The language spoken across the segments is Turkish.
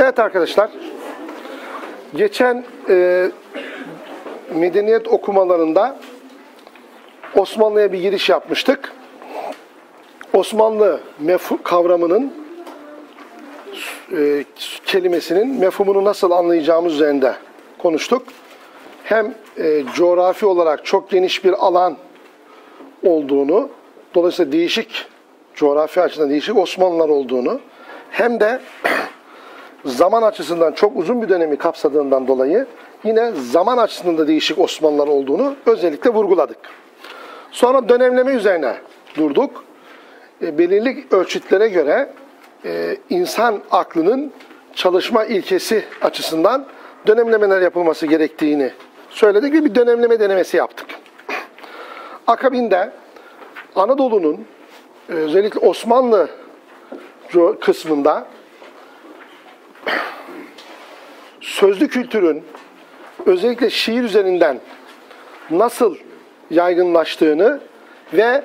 Evet arkadaşlar, geçen e, medeniyet okumalarında Osmanlı'ya bir giriş yapmıştık. Osmanlı kavramının e, kelimesinin mefhumunu nasıl anlayacağımız üzerinde konuştuk. Hem e, coğrafi olarak çok geniş bir alan olduğunu, dolayısıyla değişik, coğrafi açıdan değişik Osmanlılar olduğunu, hem de zaman açısından çok uzun bir dönemi kapsadığından dolayı yine zaman açısından da değişik Osmanlılar olduğunu özellikle vurguladık. Sonra dönemleme üzerine durduk. E, belirli ölçütlere göre e, insan aklının çalışma ilkesi açısından dönemlemeler yapılması gerektiğini söyledik ve bir dönemleme denemesi yaptık. Akabinde Anadolu'nun e, özellikle Osmanlı kısmında sözlü kültürün özellikle şiir üzerinden nasıl yaygınlaştığını ve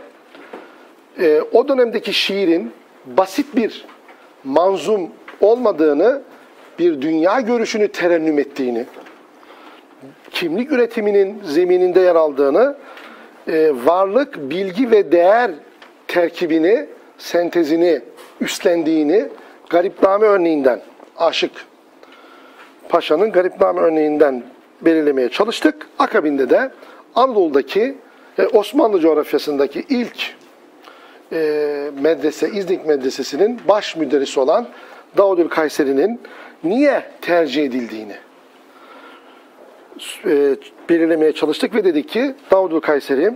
e, o dönemdeki şiirin basit bir manzum olmadığını, bir dünya görüşünü terennüm ettiğini, kimlik üretiminin zemininde yer aldığını, e, varlık, bilgi ve değer terkibini, sentezini üstlendiğini Garipname örneğinden, Aşık Paşa'nın Garipname örneğinden belirlemeye çalıştık. Akabinde de Anadolu'daki e, Osmanlı coğrafyasındaki ilk e, medrese, İznik Medresesi'nin baş müderrisi olan Davudül Kayseri'nin niye tercih edildiğini e, belirlemeye çalıştık ve dedik ki Davudül Kayseri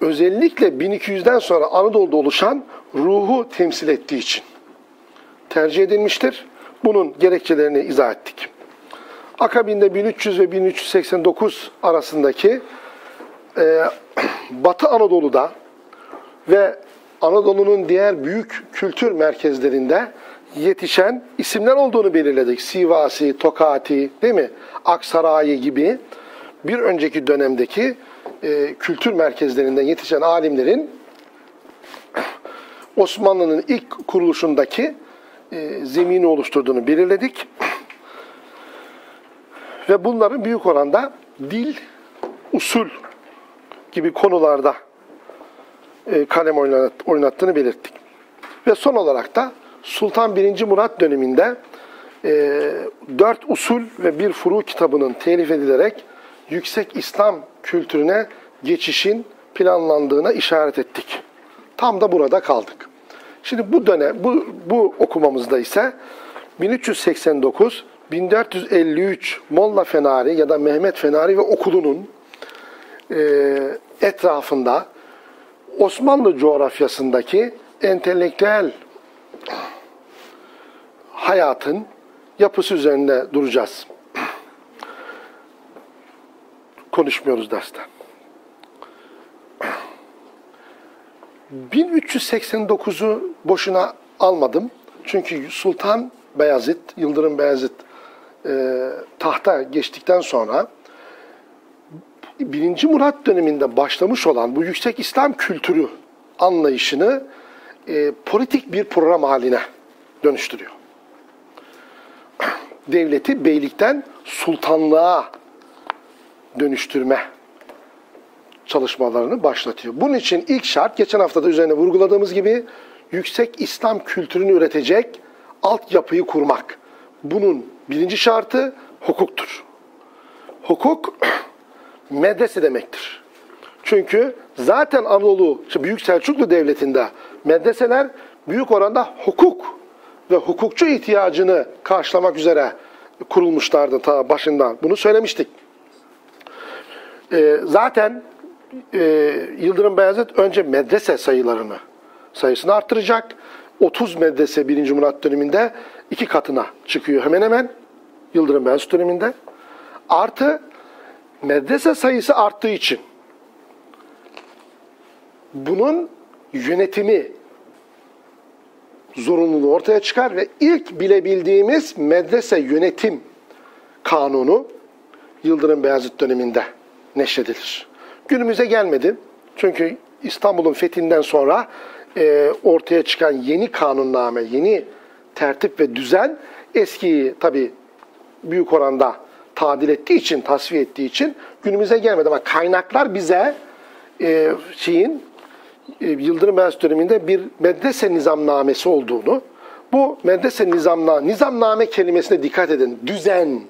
özellikle 1200'den sonra Anadolu'da oluşan ruhu temsil ettiği için tercih edilmiştir. Bunun gerekçelerini izah ettik. Akabinde 1300 ve 1389 arasındaki e, Batı Anadolu'da ve Anadolu'nun diğer büyük kültür merkezlerinde yetişen isimler olduğunu belirledik. Sivasi, Tokati, değil mi? Aksaray'ı gibi bir önceki dönemdeki e, kültür merkezlerinden yetişen alimlerin Osmanlı'nın ilk kuruluşundaki e, zemini oluşturduğunu belirledik. Ve bunların büyük oranda dil, usul gibi konularda e, kalem oynat, oynattığını belirttik. Ve son olarak da Sultan 1. Murat döneminde e, dört usul ve bir furu kitabının telif edilerek yüksek İslam kültürüne geçişin planlandığına işaret ettik. Tam da burada kaldık. Şimdi bu dönem, bu, bu okumamızda ise 1389 1453 Molla Fenari ya da Mehmet Fenari ve okulunun e, etrafında Osmanlı coğrafyasındaki entelektüel hayatın yapısı üzerinde duracağız. Konuşmuyoruz derste. 1389'u boşuna almadım. Çünkü Sultan Beyazıt, Yıldırım Beyazıt e, tahta geçtikten sonra 1. Murat döneminde başlamış olan bu yüksek İslam kültürü anlayışını e, politik bir program haline dönüştürüyor. Devleti beylikten sultanlığa dönüştürme çalışmalarını başlatıyor. Bunun için ilk şart, geçen hafta da üzerine vurguladığımız gibi yüksek İslam kültürünü üretecek altyapıyı kurmak. Bunun birinci şartı hukuktur. Hukuk medrese demektir. Çünkü zaten Anadolu, Büyük Selçuklu Devleti'nde medreseler büyük oranda hukuk ve hukukçu ihtiyacını karşılamak üzere kurulmuşlardı ta başından. Bunu söylemiştik. Ee, zaten e, Yıldırım Beyazıt önce medrese sayılarını sayısını arttıracak. 30 medrese 1. Murat döneminde iki katına çıkıyor hemen hemen Yıldırım Beyazıt döneminde. Artı medrese sayısı arttığı için bunun yönetimi zorunluluğu ortaya çıkar ve ilk bilebildiğimiz medrese yönetim kanunu Yıldırım Beyazıt döneminde neşredilir. Günümüze gelmedi. Çünkü İstanbul'un fethinden sonra e, ortaya çıkan yeni kanunname, yeni tertip ve düzen eskiyi tabii büyük oranda tadil ettiği için, tasfiye ettiği için günümüze gelmedi. Ama kaynaklar bize e, şeyin e, Yıldırım Beyazıt döneminde bir medrese nizamnamesi olduğunu, bu medrese nizamna, nizamname kelimesine dikkat edin. Düzen,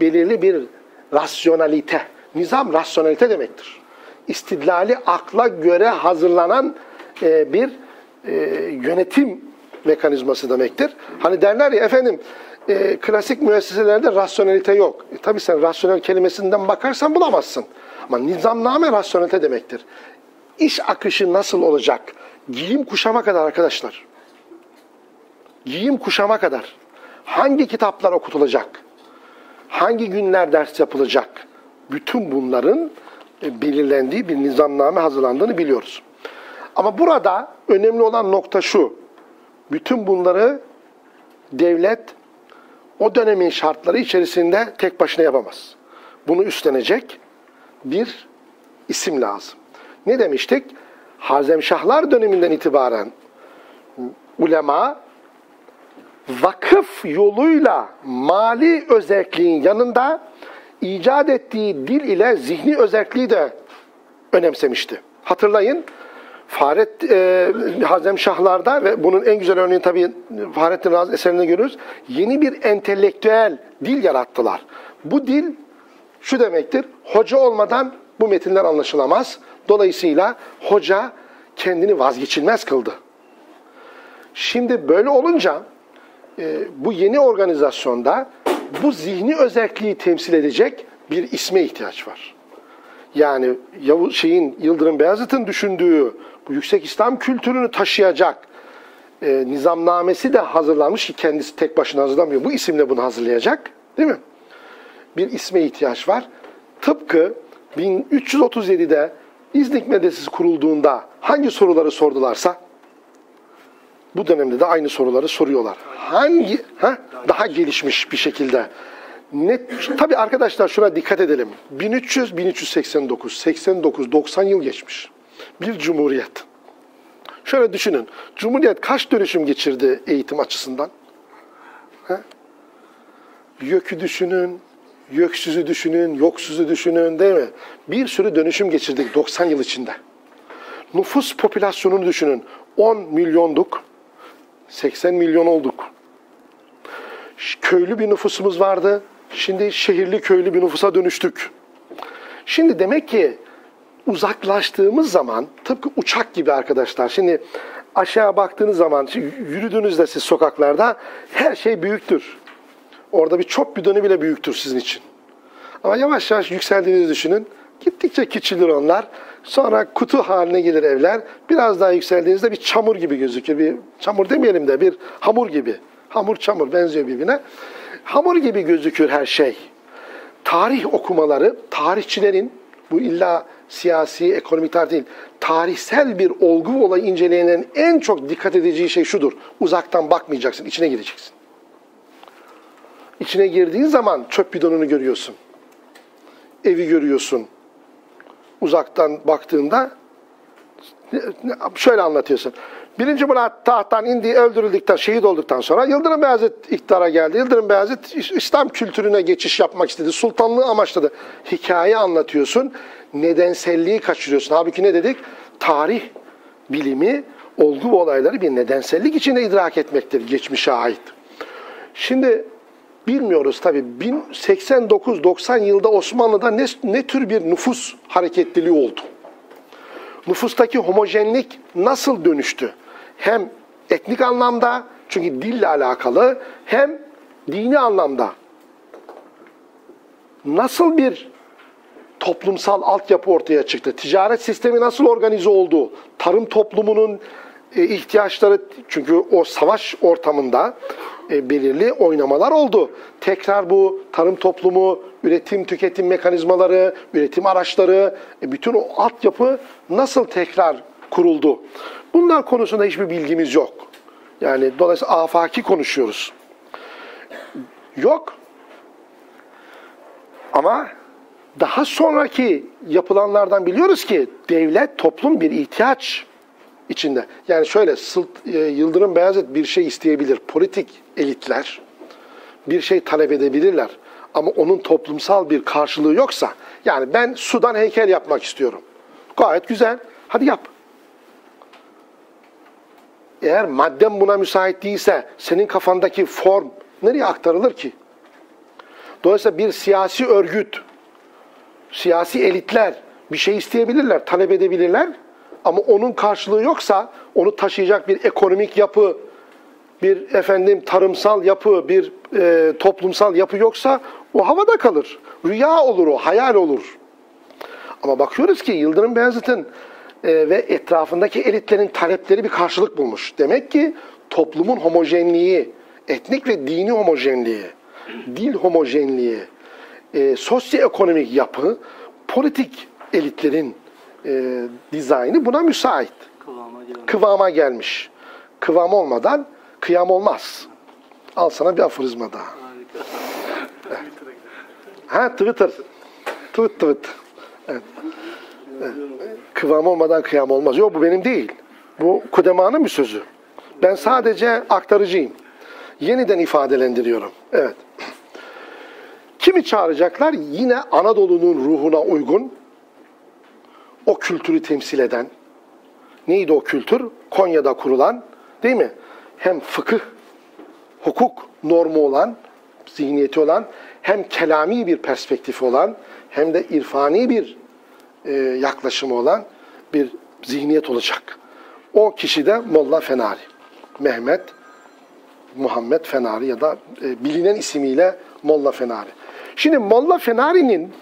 belirli bir rasyonalite. Nizam rasyonalite demektir. İstidlali akla göre hazırlanan e, bir e, yönetim mekanizması demektir. Hani derler ya efendim e, klasik müesseselerde rasyonelite yok. E, tabii sen rasyonel kelimesinden bakarsan bulamazsın. Ama nizamname rasyonelite demektir. İş akışı nasıl olacak? Giyim kuşama kadar arkadaşlar. Giyim kuşama kadar. Hangi kitaplar okutulacak? Hangi günler ders yapılacak? Bütün bunların e, belirlendiği bir nizamname hazırlandığını biliyoruz. Ama burada önemli olan nokta şu. Bütün bunları devlet o dönemin şartları içerisinde tek başına yapamaz. Bunu üstlenecek bir isim lazım. Ne demiştik? Hazemşahlar döneminden itibaren ulema vakıf yoluyla mali özelliğin yanında icat ettiği dil ile zihni özelliği de önemsemişti. Hatırlayın Fahret e, Hazem Şahlar'da ve bunun en güzel örneğini tabii Fahrettin Razi eserinde görüyoruz. Yeni bir entelektüel dil yarattılar. Bu dil şu demektir. Hoca olmadan bu metinler anlaşılamaz. Dolayısıyla hoca kendini vazgeçilmez kıldı. Şimdi böyle olunca e, bu yeni organizasyonda bu zihni özelliği temsil edecek bir isme ihtiyaç var. Yani Yavuz şeyin Yıldırım Beyazıt'ın düşündüğü bu yüksek İslam kültürünü taşıyacak e, nizamnamesi de hazırlanmış ki kendisi tek başına hazırlamıyor. Bu isimle bunu hazırlayacak. Değil mi? Bir isme ihtiyaç var. Tıpkı 1337'de İznik Medresesi kurulduğunda hangi soruları sordularsa bu dönemde de aynı soruları soruyorlar. Hangi ha daha gelişmiş bir şekilde. Ne tabii arkadaşlar şuna dikkat edelim. 1300 1389 89 90 yıl geçmiş. Bir cumhuriyet. Şöyle düşünün. Cumhuriyet kaç dönüşüm geçirdi eğitim açısından? Ha? YÖK'ü düşünün, YÖKSüz'ü düşünün, YOKSUZ'u düşünün değil mi? Bir sürü dönüşüm geçirdik 90 yıl içinde. Nüfus popülasyonunu düşünün. 10 milyonduk, 80 milyon olduk. Köylü bir nüfusumuz vardı. Şimdi şehirli köylü bir nüfusa dönüştük. Şimdi demek ki uzaklaştığımız zaman tıpkı uçak gibi arkadaşlar. Şimdi aşağı baktığınız zaman yürüdüğünüzde siz sokaklarda her şey büyüktür. Orada bir çöp bidonu bile büyüktür sizin için. Ama yavaş yavaş yükseldiğinizi düşünün. Gittikçe küçülür onlar. Sonra kutu haline gelir evler. Biraz daha yükseldiğinizde bir çamur gibi gözükür. Bir çamur demeyelim de bir hamur gibi. Hamur çamur benziyor birbirine. Hamur gibi gözükür her şey. Tarih okumaları, tarihçilerin bu illa siyasi, ekonomik tarih değil, tarihsel bir olgu ve olayı inceleyenlerin en çok dikkat edeceği şey şudur. Uzaktan bakmayacaksın, içine gireceksin. İçine girdiğin zaman çöp bidonunu görüyorsun. Evi görüyorsun. Uzaktan baktığında şöyle anlatıyorsun. Birinci Murat tahttan indi, öldürüldükten, şehit olduktan sonra Yıldırım Beyazıt iktidara geldi. Yıldırım Beyazıt İslam kültürüne geçiş yapmak istedi. Sultanlığı amaçladı. Hikaye anlatıyorsun. Nedenselliği kaçırıyorsun. Halbuki ne dedik? Tarih bilimi, olgu olayları bir nedensellik içinde idrak etmektir geçmişe ait. Şimdi bilmiyoruz tabii 1089-90 yılda Osmanlı'da ne, ne tür bir nüfus hareketliliği oldu? Nüfustaki homojenlik nasıl dönüştü? Hem etnik anlamda çünkü dille alakalı hem dini anlamda nasıl bir toplumsal altyapı ortaya çıktı? Ticaret sistemi nasıl organize oldu? Tarım toplumunun ihtiyaçları çünkü o savaş ortamında e, belirli oynamalar oldu. Tekrar bu tarım toplumu, üretim tüketim mekanizmaları, üretim araçları, e, bütün o altyapı nasıl tekrar kuruldu? Bunlar konusunda hiçbir bilgimiz yok. Yani dolayısıyla afaki konuşuyoruz. Yok. Ama daha sonraki yapılanlardan biliyoruz ki devlet toplum bir ihtiyaç içinde. Yani şöyle Sılt, e, Yıldırım Beyazıt bir şey isteyebilir. Politik elitler bir şey talep edebilirler. Ama onun toplumsal bir karşılığı yoksa, yani ben sudan heykel yapmak istiyorum. Gayet güzel. Hadi yap. Eğer madden buna müsait değilse senin kafandaki form nereye aktarılır ki? Dolayısıyla bir siyasi örgüt, siyasi elitler bir şey isteyebilirler, talep edebilirler. Ama onun karşılığı yoksa onu taşıyacak bir ekonomik yapı, bir efendim tarımsal yapı, bir e, toplumsal yapı yoksa o havada kalır. Rüya olur o, hayal olur. Ama bakıyoruz ki Yıldırım Beyazıt'ın e, ve etrafındaki elitlerin talepleri bir karşılık bulmuş. Demek ki toplumun homojenliği, etnik ve dini homojenliği, dil homojenliği, e, sosyoekonomik yapı, politik elitlerin e, dizaynı buna müsait. Kıvama gelmiş. Kıvama gelmiş. Kıvam olmadan kıyam olmaz. Al sana bir aforizma daha. Harika. Ha Twitter. Tweet. Evet. Evet. Kıvam olmadan kıyam olmaz. Yok bu benim değil. Bu Kudeman'ın bir sözü. Ben sadece aktarıcıyım. Yeniden ifadelendiriyorum. Evet. Kimi çağıracaklar? Yine Anadolu'nun ruhuna uygun o kültürü temsil eden. Neydi o kültür? Konya'da kurulan değil mi? Hem fıkıh, hukuk normu olan, zihniyeti olan, hem kelami bir perspektifi olan, hem de irfani bir e, yaklaşımı olan bir zihniyet olacak. O kişi de Molla Fenari. Mehmet Muhammed Fenari ya da e, bilinen ismiyle Molla Fenari. Şimdi Molla Fenari'nin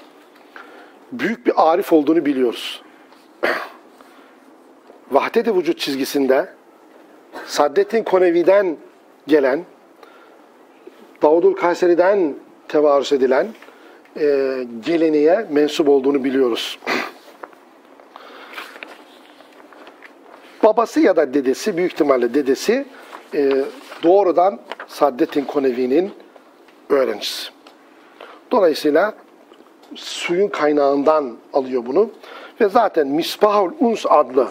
büyük bir arif olduğunu biliyoruz. Vahdet-i vücut çizgisinde Saddettin Konevi'den gelen, Davudul Kayseri'den tevarüs edilen e, geleneğe mensup olduğunu biliyoruz. Babası ya da dedesi, büyük ihtimalle dedesi e, doğrudan Saddettin Konevi'nin öğrencisi. Dolayısıyla suyun kaynağından alıyor bunu. Ve zaten Misbahul Uns adlı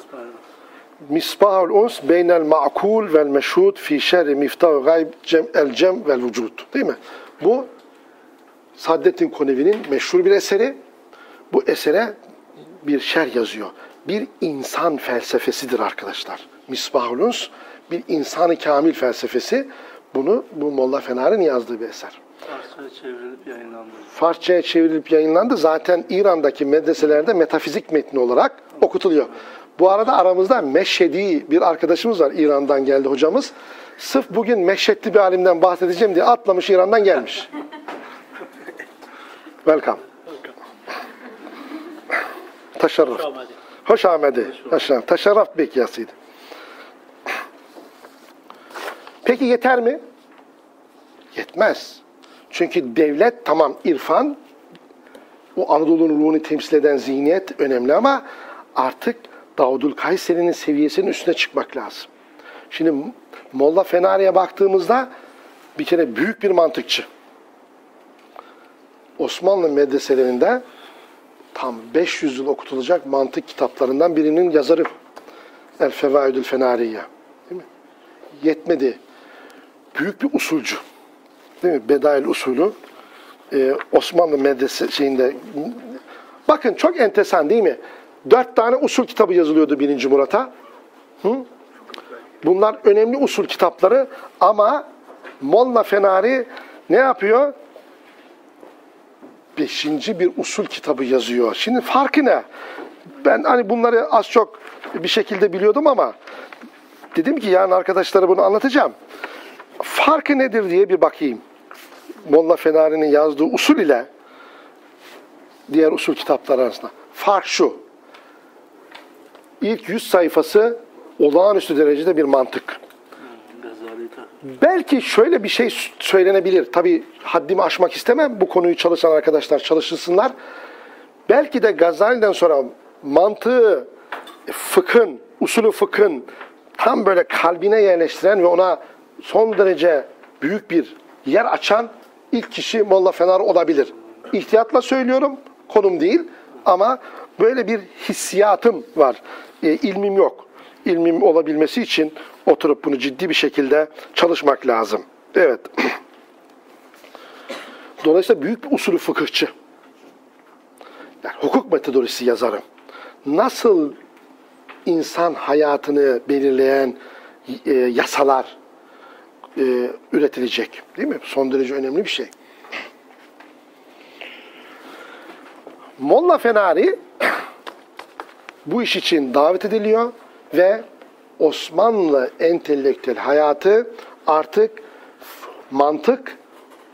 Misbahul Uns beynel ma'kul vel meşhud fi şerri miftah gayb cem, el cem vel vücud. Değil mi? Bu Saddettin Konevi'nin meşhur bir eseri. Bu esere bir şer yazıyor. Bir insan felsefesidir arkadaşlar. Misbahul Uns bir insanı kamil felsefesi. Bunu bu Molla Fenari'nin yazdığı bir eser. Farsça'ya çevrilip yayınlandı. Farsçaya çevrilip yayınlandı. Zaten İran'daki medreselerde metafizik metni olarak okutuluyor. Bu arada aramızda Meşhedi bir arkadaşımız var. İran'dan geldi hocamız. Sırf bugün Meşhedli bir alimden bahsedeceğim diye atlamış İran'dan gelmiş. Welcome. Teşerrüf. Hoş amedi. Teşerrüf. Teşerrüf bek ya Sidi. Peki yeter mi? Yetmez. Çünkü devlet tamam irfan, o Anadolu'nun ruhunu temsil eden zihniyet önemli ama artık Davudul Kayseri'nin seviyesinin üstüne çıkmak lazım. Şimdi Molla Fenari'ye baktığımızda bir kere büyük bir mantıkçı. Osmanlı medreselerinde tam 500 yıl okutulacak mantık kitaplarından birinin yazarı. El Fevaidül Fenariye. Değil mi? Yetmedi. Büyük bir usulcu. Değil mi? Bedail usulü. Ee, Osmanlı medrese şeyinde. Bakın çok enteresan değil mi? Dört tane usul kitabı yazılıyordu birinci Murat'a. Bunlar önemli usul kitapları ama Molla Fenari ne yapıyor? Beşinci bir usul kitabı yazıyor. Şimdi farkı ne? Ben hani bunları az çok bir şekilde biliyordum ama dedim ki yarın arkadaşlara bunu anlatacağım. Farkı nedir diye bir bakayım. Molla Fenari'nin yazdığı usul ile diğer usul kitaplar arasında. Fark şu. İlk 100 sayfası olağanüstü derecede bir mantık. Belki şöyle bir şey söylenebilir. Tabii haddimi aşmak istemem. Bu konuyu çalışan arkadaşlar çalışırsınlar. Belki de Gazali'den sonra mantığı, fıkhın, usulü fıkhın tam böyle kalbine yerleştiren ve ona son derece büyük bir yer açan ilk kişi Molla Fenar olabilir. İhtiyatla söylüyorum, konum değil ama böyle bir hissiyatım var. E, ilmim yok. İlmim olabilmesi için oturup bunu ciddi bir şekilde çalışmak lazım. Evet. Dolayısıyla büyük bir usulü fıkıhçı. Yani hukuk metodolojisi yazarım. Nasıl insan hayatını belirleyen e, yasalar e, üretilecek. Değil mi? Son derece önemli bir şey. Molla Fenari bu iş için davet ediliyor ve Osmanlı entelektüel hayatı artık mantık,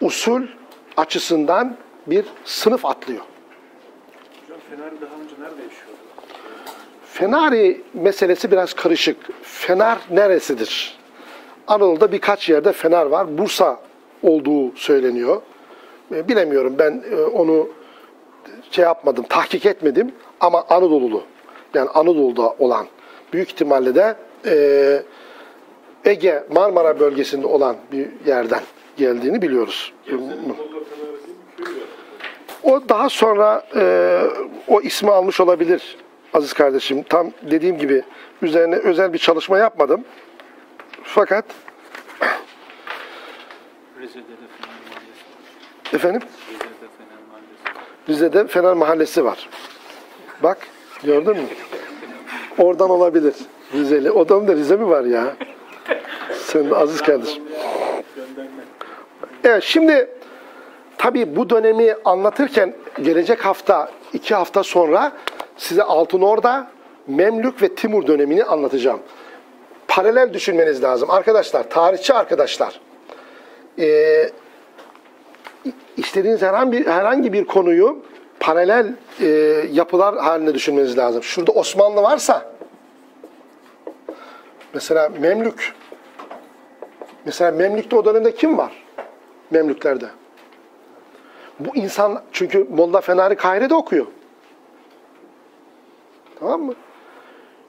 usul açısından bir sınıf atlıyor. Hocam Fener daha önce nerede yaşıyordu? Fenari meselesi biraz karışık. Fener neresidir? Anadolu'da birkaç yerde Fener var. Bursa olduğu söyleniyor. E, Bilemiyorum ben e, onu şey yapmadım, tahkik etmedim ama Anadolu'lu. Yani Anadolu'da olan büyük ihtimalle de e, Ege, Marmara bölgesinde olan bir yerden geldiğini biliyoruz. O daha sonra e, o ismi almış olabilir aziz kardeşim. Tam dediğim gibi üzerine özel bir çalışma yapmadım. Fakat Rize'de de Fener Mahallesi efendim Rize'de Fener Mahallesi. Rize'de Fener Mahallesi var. Bak gördün mü? Oradan olabilir. Rizeli. Odamda Rize mi var ya? Sen aziz kardeşim. Evet şimdi tabii bu dönemi anlatırken gelecek hafta, iki hafta sonra size Altınorda, Memlük ve Timur dönemini anlatacağım. Paralel düşünmeniz lazım. Arkadaşlar, tarihçi arkadaşlar. Ee, istediğiniz herhangi bir, herhangi bir konuyu paralel e, yapılar halinde düşünmeniz lazım. Şurada Osmanlı varsa, mesela Memlük, mesela Memlük'te o dönemde kim var? Memlüklerde. Bu insan çünkü Molla Fenari Kahire'de okuyor. Tamam mı?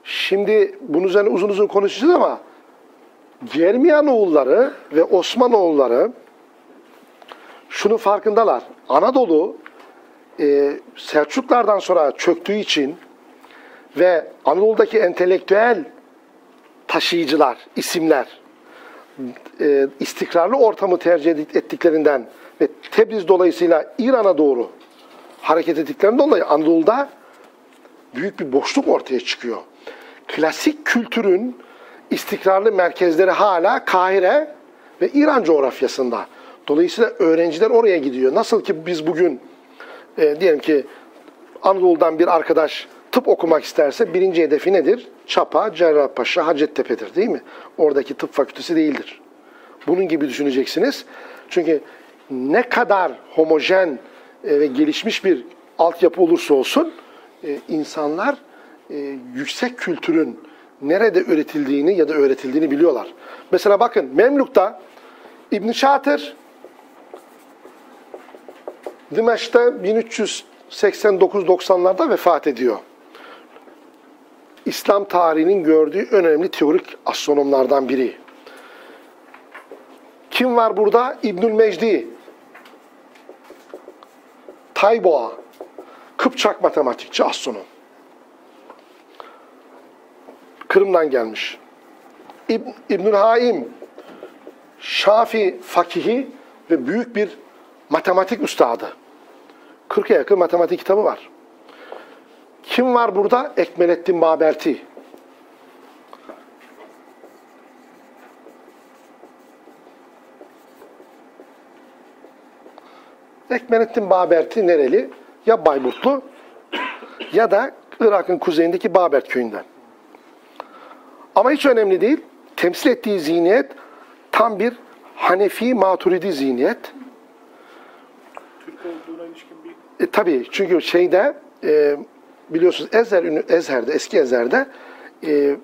Şimdi bunun üzerine uzun uzun konuşacağız ama Germiyanoğulları ve Osmanoğulları şunun farkındalar. Anadolu e, Selçuklardan sonra çöktüğü için ve Anadolu'daki entelektüel taşıyıcılar, isimler e, istikrarlı ortamı tercih ettiklerinden ve Tebriz dolayısıyla İran'a doğru hareket ettiklerinden dolayı Anadolu'da büyük bir boşluk ortaya çıkıyor. Klasik kültürün istikrarlı merkezleri hala Kahire ve İran coğrafyasında. Dolayısıyla öğrenciler oraya gidiyor. Nasıl ki biz bugün e, diyelim ki Anadolu'dan bir arkadaş tıp okumak isterse birinci hedefi nedir? Çapa, Cerrahpaşa, Hacettepe'dir değil mi? Oradaki tıp fakültesi değildir. Bunun gibi düşüneceksiniz. Çünkü ne kadar homojen e, ve gelişmiş bir altyapı olursa olsun e, insanlar e, yüksek kültürün nerede üretildiğini ya da öğretildiğini biliyorlar. Mesela bakın Memluk'ta İbn Şatır Dimeş'te 1389-90'larda vefat ediyor. İslam tarihinin gördüğü önemli teorik astronomlardan biri. Kim var burada? İbnül Mecdi. Tayboğa. Kıpçak matematikçi, astronom. Kırım'dan gelmiş. İb İbnül Haim. Şafi fakihi ve büyük bir matematik üstadı. 40'a yakın matematik kitabı var. Kim var burada? Ekmelettin Baberti. Ekmelettin Baberti nereli? Ya Bayburtlu ya da Irak'ın kuzeyindeki Babert köyünden. Ama hiç önemli değil. Temsil ettiği zihniyet tam bir Hanefi Maturidi zihniyet. Türk olduğuna ilişkin bir E, tabii çünkü şeyde e, biliyorsunuz Ezher, Ezher'de, eski Ezher'de e,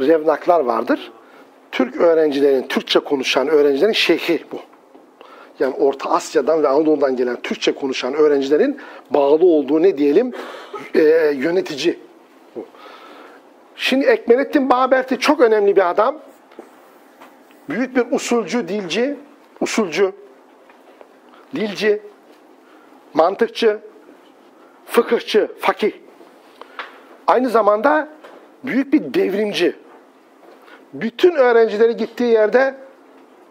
revnaklar vardır. Türk öğrencilerin, Türkçe konuşan öğrencilerin şeyhi bu. Yani Orta Asya'dan ve Anadolu'dan gelen Türkçe konuşan öğrencilerin bağlı olduğu ne diyelim e, yönetici. Şimdi Ekmelettin Baberti çok önemli bir adam. Büyük bir usulcü, dilci, usulcü, dilci, mantıkçı, fıkıhçı, fakih. Aynı zamanda büyük bir devrimci. Bütün öğrencileri gittiği yerde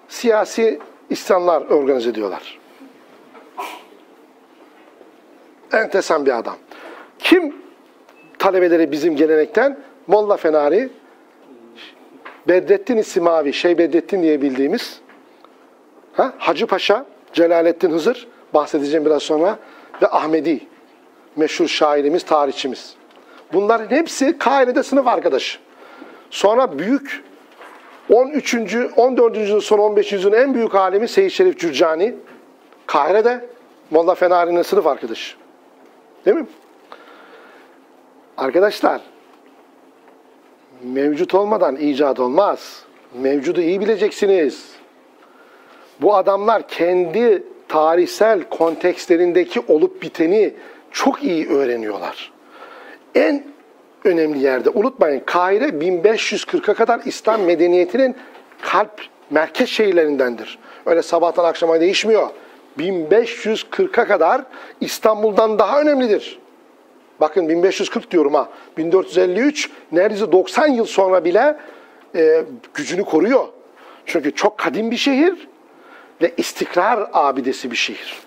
siyasi isyanlar organize ediyorlar. enteresan bir adam. Kim talebeleri bizim gelenekten? Molla Fenari, Bedrettin İsimavi, Şey Bedrettin diye bildiğimiz ha? Hacı Paşa, Celalettin Hızır, bahsedeceğim biraz sonra ve Ahmedi, meşhur şairimiz, tarihçimiz. Bunların hepsi Kahire'de sınıf arkadaşı. Sonra büyük 13. 14. yüzyılın son 15. yüzyılın en büyük alimi Seyyid Şerif Cürcani. Kahire'de Molla Fenari'nin sınıf arkadaşı. Değil mi? Arkadaşlar mevcut olmadan icat olmaz. Mevcudu iyi bileceksiniz. Bu adamlar kendi tarihsel kontekstlerindeki olup biteni çok iyi öğreniyorlar. En önemli yerde unutmayın Kahire 1540'a kadar İslam medeniyetinin kalp merkez şehirlerindendir. Öyle sabahtan akşama değişmiyor. 1540'a kadar İstanbul'dan daha önemlidir. Bakın 1540 diyorum ha. 1453 neredeyse 90 yıl sonra bile e, gücünü koruyor. Çünkü çok kadim bir şehir ve istikrar abidesi bir şehir.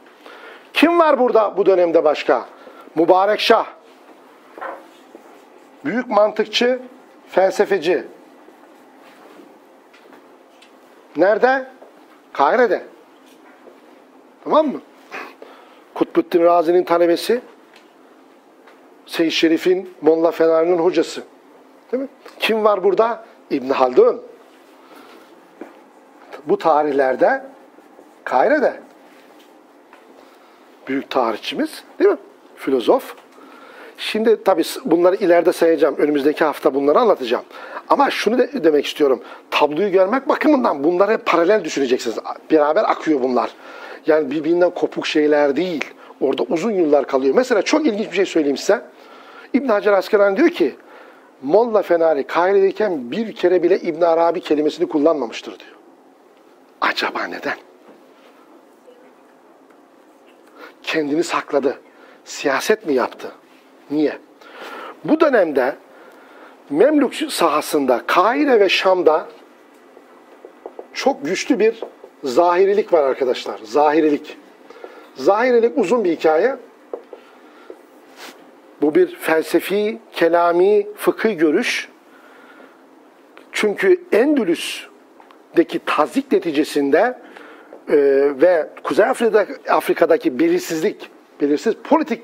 Kim var burada bu dönemde başka? Mübarek Şah. Büyük mantıkçı, felsefeci. Nerede? Kahire'de. Tamam mı? Kutbuddin Razi'nin talebesi. Seyyid Şerif'in, Molla Fenari'nin hocası. Değil mi? Kim var burada? İbn Haldun. Bu tarihlerde Kahire'de. Büyük tarihçimiz, değil mi? Filozof. Şimdi tabii bunları ileride sayacağım. Önümüzdeki hafta bunları anlatacağım. Ama şunu de, demek istiyorum. Tabloyu görmek bakımından bunları paralel düşüneceksiniz. Beraber akıyor bunlar. Yani birbirinden kopuk şeyler değil. Orada uzun yıllar kalıyor. Mesela çok ilginç bir şey söyleyeyim size. İbn Hacer Askalani diyor ki Molla Fenari Kahire'deyken bir kere bile İbn Arabi kelimesini kullanmamıştır diyor. Acaba neden? Kendini sakladı. Siyaset mi yaptı? Niye? Bu dönemde Memlük sahasında Kahire ve Şam'da çok güçlü bir zahirilik var arkadaşlar. Zahirilik. Zahirilik uzun bir hikaye. Bu bir felsefi, kelami, fıkhi görüş. Çünkü Endülüs'deki tazik neticesinde e, ve Kuzey Afrika'daki, Afrika'daki belirsizlik, belirsiz politik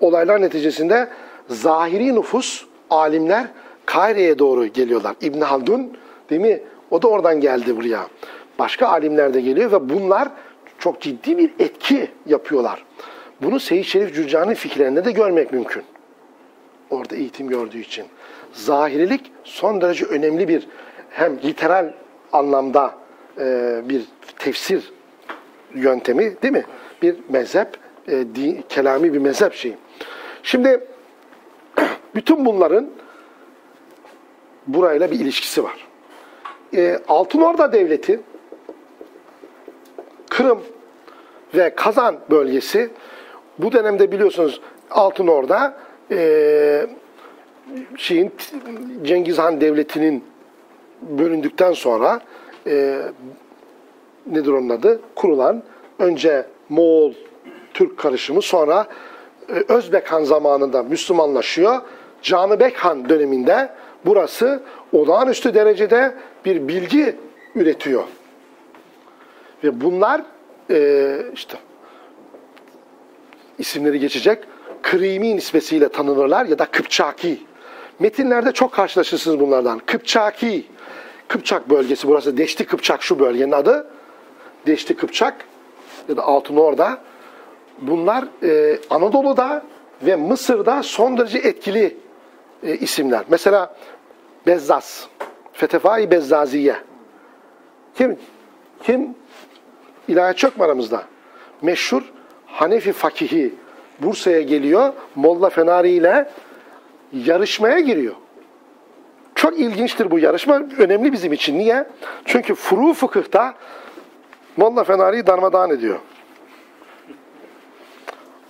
olaylar neticesinde zahiri nüfus, alimler Kahire'ye doğru geliyorlar. İbn Haldun değil mi? O da oradan geldi buraya. Başka alimler de geliyor ve bunlar çok ciddi bir etki yapıyorlar. Bunu Seyyid Şerif Cürcani fikirlerinde de görmek mümkün. Orada eğitim gördüğü için. Zahirilik son derece önemli bir hem literal anlamda e, bir tefsir yöntemi değil mi? Bir mezhep, e, din, kelami bir mezhep şeyi. Şimdi bütün bunların burayla bir ilişkisi var. E, Altın Orda Devleti, Kırım ve Kazan bölgesi bu dönemde biliyorsunuz Altın Orda e, şeyin Cengiz Han Devleti'nin bölündükten sonra e, nedir onun adı? Kurulan önce Moğol Türk karışımı sonra e, Özbek Han zamanında Müslümanlaşıyor. Canıbek Han döneminde burası olağanüstü derecede bir bilgi üretiyor. Ve bunlar e, işte isimleri geçecek Krimi nispesiyle tanınırlar ya da Kıpçaki. Metinlerde çok karşılaşırsınız bunlardan. Kıpçaki, Kıpçak bölgesi burası. Deşti Kıpçak şu bölgenin adı. Deşti Kıpçak ya da Altın Orda. Bunlar e, Anadolu'da ve Mısır'da son derece etkili e, isimler. Mesela Bezzaz, Fetefai Bezzaziye. Kim? Kim? İlahiyat çok mu aramızda? Meşhur Hanefi fakihi Bursa'ya geliyor. Molla Fenari ile yarışmaya giriyor. Çok ilginçtir bu yarışma. Önemli bizim için. Niye? Çünkü furu fıkıhta Molla Fenari'yi darmadağın ediyor.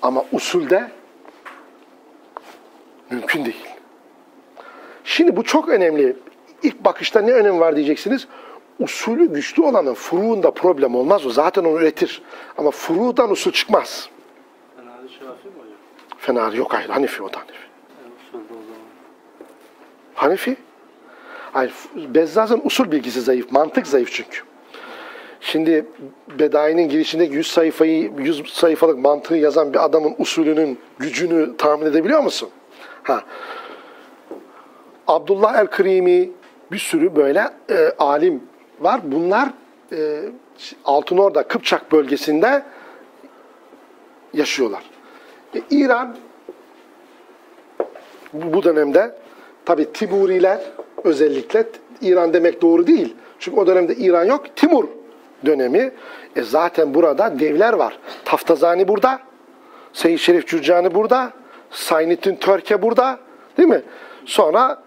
Ama usulde mümkün değil. Şimdi bu çok önemli. İlk bakışta ne önemi var diyeceksiniz. Usulü güçlü olanın furuğunda problem olmaz o. Zaten onu üretir. Ama furuğdan usul çıkmaz. Fenari Şafi mi hocam? Yok hayır Hanefi o da Hanefi. Yani. Hanefi. Hayır, Bezzaz'ın usul bilgisi zayıf, mantık zayıf çünkü. Şimdi Bedai'nin girişindeki 100 sayfayı, 100 sayfalık mantığı yazan bir adamın usulünün gücünü tahmin edebiliyor musun? Ha. Abdullah el-Krimi bir sürü böyle e, alim var. Bunlar e, Altınorda, Kıpçak bölgesinde yaşıyorlar. E, İran bu dönemde tabi Timuriler özellikle İran demek doğru değil. Çünkü o dönemde İran yok. Timur dönemi. E zaten burada devler var. Taftazani burada. Seyyid Şerif Cürcani burada. Saynettin Törke burada. Değil mi? Sonra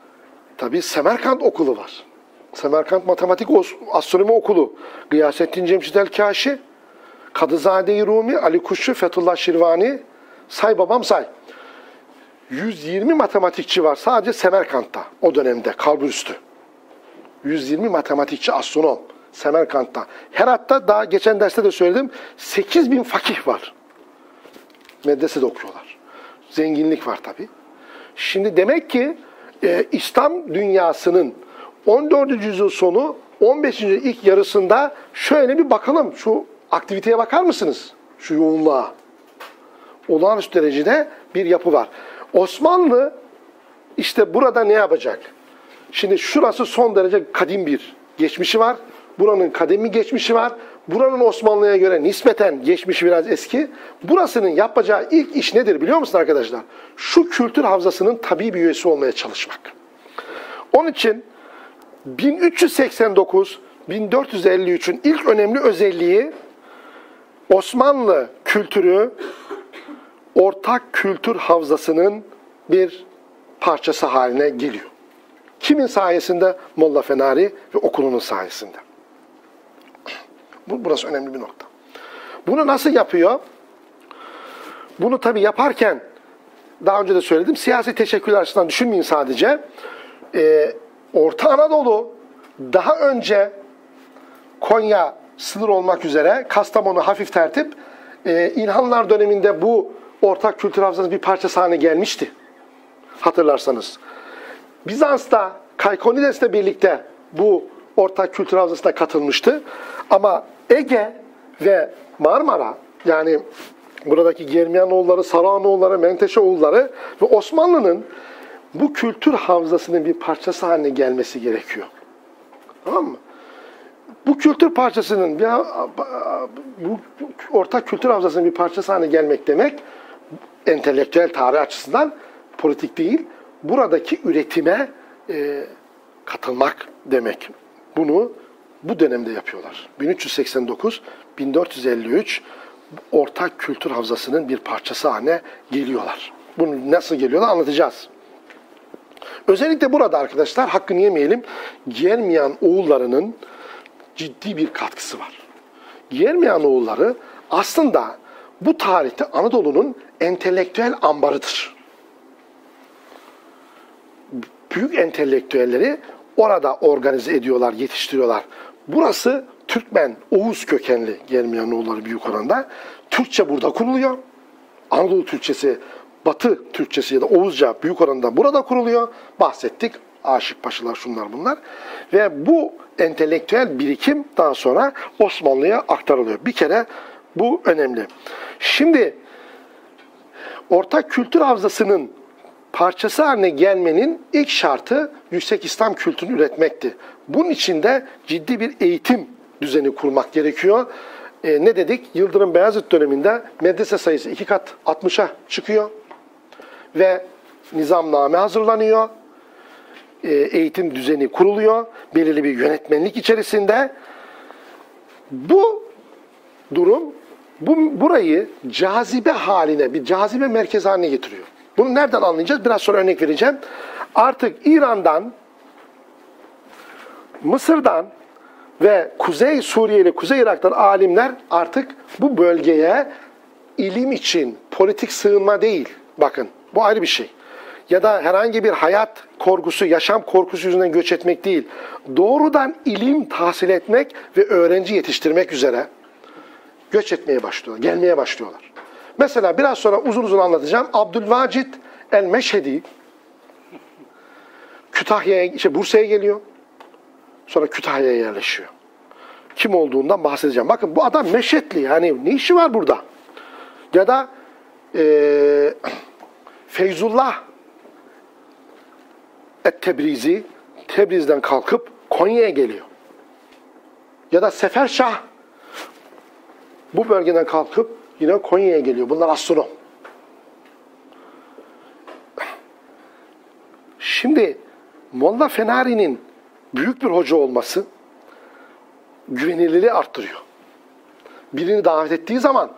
tabi Semerkant okulu var. Semerkant Matematik Astronomi Okulu. Gıyasettin Cemşit El-Kaşi. Kadızade-i Rumi, Ali Kuşçu, Fethullah Şirvani. Say babam say. 120 matematikçi var sadece Semerkant'ta o dönemde kalburüstü. 120 matematikçi astronom Semerkant'ta. Herat'ta daha geçen derste de söyledim 8000 fakih var. Medresede okuyorlar. Zenginlik var tabi. Şimdi demek ki e, İslam dünyasının 14. yüzyıl sonu 15. yüzyıl ilk yarısında şöyle bir bakalım şu aktiviteye bakar mısınız? Şu yoğunluğa olağanüstü derecede bir yapı var. Osmanlı işte burada ne yapacak? Şimdi şurası son derece kadim bir geçmişi var. Buranın kademi geçmişi var. Buranın Osmanlı'ya göre nispeten geçmişi biraz eski. Burasının yapacağı ilk iş nedir biliyor musun arkadaşlar? Şu kültür havzasının tabii bir üyesi olmaya çalışmak. Onun için 1389-1453'ün ilk önemli özelliği Osmanlı kültürü ortak kültür havzasının bir parçası haline geliyor. Kimin sayesinde? Molla Fenari ve okulunun sayesinde. Bu, burası önemli bir nokta. Bunu nasıl yapıyor? Bunu tabi yaparken, daha önce de söyledim, siyasi teşekkül açısından düşünmeyin sadece. Ee, Orta Anadolu daha önce Konya sınır olmak üzere Kastamonu hafif tertip e, İlhanlar döneminde bu ortak kültür havzasının bir parçası haline gelmişti. Hatırlarsanız. Bizans'ta Kaykonides'le birlikte bu ortak kültür havzasına katılmıştı. Ama Ege ve Marmara yani buradaki Germiyanoğulları, Sarıhanoğulları, Menteşeoğulları ve Osmanlı'nın bu kültür havzasının bir parçası haline gelmesi gerekiyor. Tamam mı? Bu kültür parçasının bir, bu ortak kültür havzasının bir parçası haline gelmek demek entelektüel tarih açısından politik değil, buradaki üretime e, katılmak demek. Bunu bu dönemde yapıyorlar. 1389-1453 ortak kültür havzasının bir parçası haline geliyorlar. Bunu nasıl geliyorlar anlatacağız. Özellikle burada arkadaşlar hakkını yemeyelim. Germiyan oğullarının ciddi bir katkısı var. Germiyan oğulları aslında bu tarihte Anadolu'nun entelektüel ambarıdır. Büyük entelektüelleri orada organize ediyorlar, yetiştiriyorlar. Burası Türkmen, Oğuz kökenli Germiyanoğulları büyük oranda. Türkçe burada kuruluyor. Anadolu Türkçesi, Batı Türkçesi ya da Oğuzca büyük oranda burada kuruluyor. Bahsettik. Aşık Paşalar şunlar bunlar. Ve bu entelektüel birikim daha sonra Osmanlı'ya aktarılıyor. Bir kere bu önemli. Şimdi ortak kültür havzasının parçası haline gelmenin ilk şartı yüksek İslam kültürünü üretmekti. Bunun için de ciddi bir eğitim düzeni kurmak gerekiyor. E, ne dedik? Yıldırım Beyazıt döneminde medrese sayısı iki kat 60'a çıkıyor. Ve nizamname hazırlanıyor. E, eğitim düzeni kuruluyor. Belirli bir yönetmenlik içerisinde. Bu durum bu, burayı cazibe haline, bir cazibe merkezi haline getiriyor. Bunu nereden anlayacağız? Biraz sonra örnek vereceğim. Artık İran'dan, Mısır'dan ve Kuzey Suriye ile Kuzey Irak'tan alimler artık bu bölgeye ilim için politik sığınma değil. Bakın bu ayrı bir şey. Ya da herhangi bir hayat korkusu, yaşam korkusu yüzünden göç etmek değil. Doğrudan ilim tahsil etmek ve öğrenci yetiştirmek üzere göç etmeye başlıyorlar, gelmeye başlıyorlar. Mesela biraz sonra uzun uzun anlatacağım. Abdülvacit el-Meşhedi Kütahya'ya, işte Bursa'ya geliyor. Sonra Kütahya'ya yerleşiyor. Kim olduğundan bahsedeceğim. Bakın bu adam Meşetli. Yani ne işi var burada? Ya da eee Feyzullah Et-Tebrizi Tebriz'den kalkıp Konya'ya geliyor. Ya da Seferşah bu bölgeden kalkıp yine Konya'ya geliyor. Bunlar astronom. Şimdi Molla Fenari'nin büyük bir hoca olması güvenilirliği arttırıyor. Birini davet ettiği zaman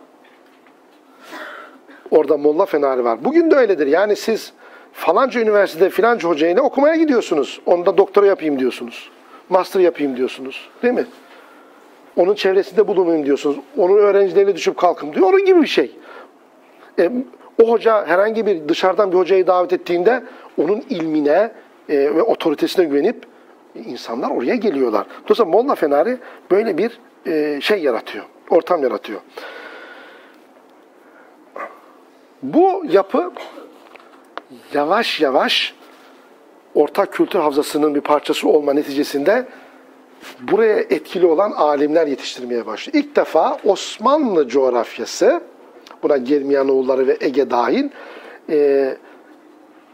orada Molla Fenari var. Bugün de öyledir. Yani siz falanca üniversitede filanca hocayla okumaya gidiyorsunuz. Onda doktora yapayım diyorsunuz. Master yapayım diyorsunuz. Değil mi? Onun çevresinde bulunayım diyorsunuz. Onun öğrencilerine düşüp kalkın diyor. Onun gibi bir şey. E, o hoca herhangi bir dışarıdan bir hocayı davet ettiğinde onun ilmine e, ve otoritesine güvenip insanlar oraya geliyorlar. Dolayısıyla Molla Fenari böyle bir e, şey yaratıyor. Ortam yaratıyor. Bu yapı yavaş yavaş ortak kültür havzasının bir parçası olma neticesinde buraya etkili olan alimler yetiştirmeye başlıyor. İlk defa Osmanlı coğrafyası, buna Germiyanoğulları ve Ege dahil, e,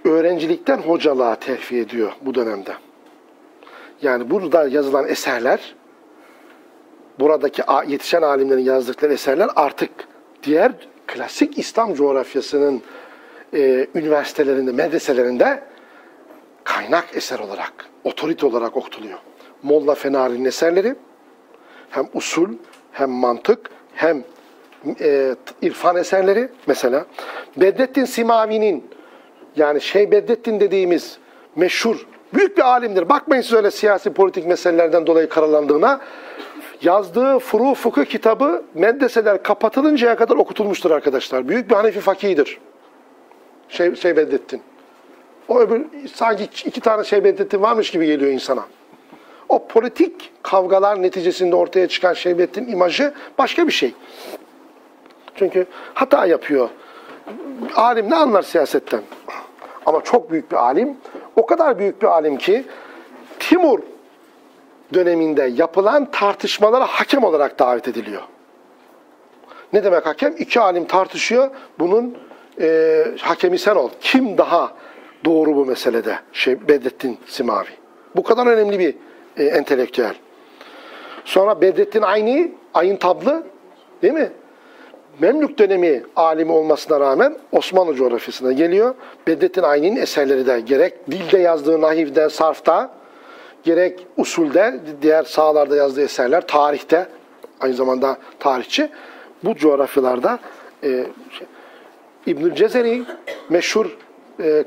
öğrencilikten hocalığa terfi ediyor bu dönemde. Yani burada yazılan eserler, buradaki yetişen alimlerin yazdıkları eserler artık diğer klasik İslam coğrafyasının e, üniversitelerinde, medreselerinde kaynak eser olarak, otorite olarak okutuluyor. Molla Fenari'nin eserleri hem usul, hem mantık, hem e, irfan eserleri mesela. Bedrettin Simavi'nin yani şey Bedrettin dediğimiz meşhur büyük bir alimdir. Bakmayın siz öyle siyasi politik meselelerden dolayı karalandığına. Yazdığı furu fıkıh kitabı medreseler kapatılıncaya kadar okutulmuştur arkadaşlar. Büyük bir Hanefi fakihidir. Şey, şey Bedrettin. O öbür sanki iki tane şey Bedrettin varmış gibi geliyor insana. O politik kavgalar neticesinde ortaya çıkan Şeybettin imajı başka bir şey. Çünkü hata yapıyor. Alim ne anlar siyasetten? Ama çok büyük bir alim. O kadar büyük bir alim ki Timur döneminde yapılan tartışmalara hakem olarak davet ediliyor. Ne demek hakem? İki alim tartışıyor. Bunun e, hakemi sen ol. Kim daha doğru bu meselede? Şey, Bedrettin Simavi. Bu kadar önemli bir e, entelektüel. Sonra Bedrettin Ayni, Ayın Tablı değil mi? Memlük dönemi alimi olmasına rağmen Osmanlı coğrafyasına geliyor. Bedrettin Ayni'nin eserleri de gerek dilde yazdığı nahivde, sarfta, gerek usulde, diğer sahalarda yazdığı eserler, tarihte, aynı zamanda tarihçi, bu coğrafyalarda e, şey, İbnül Cezeri meşhur e,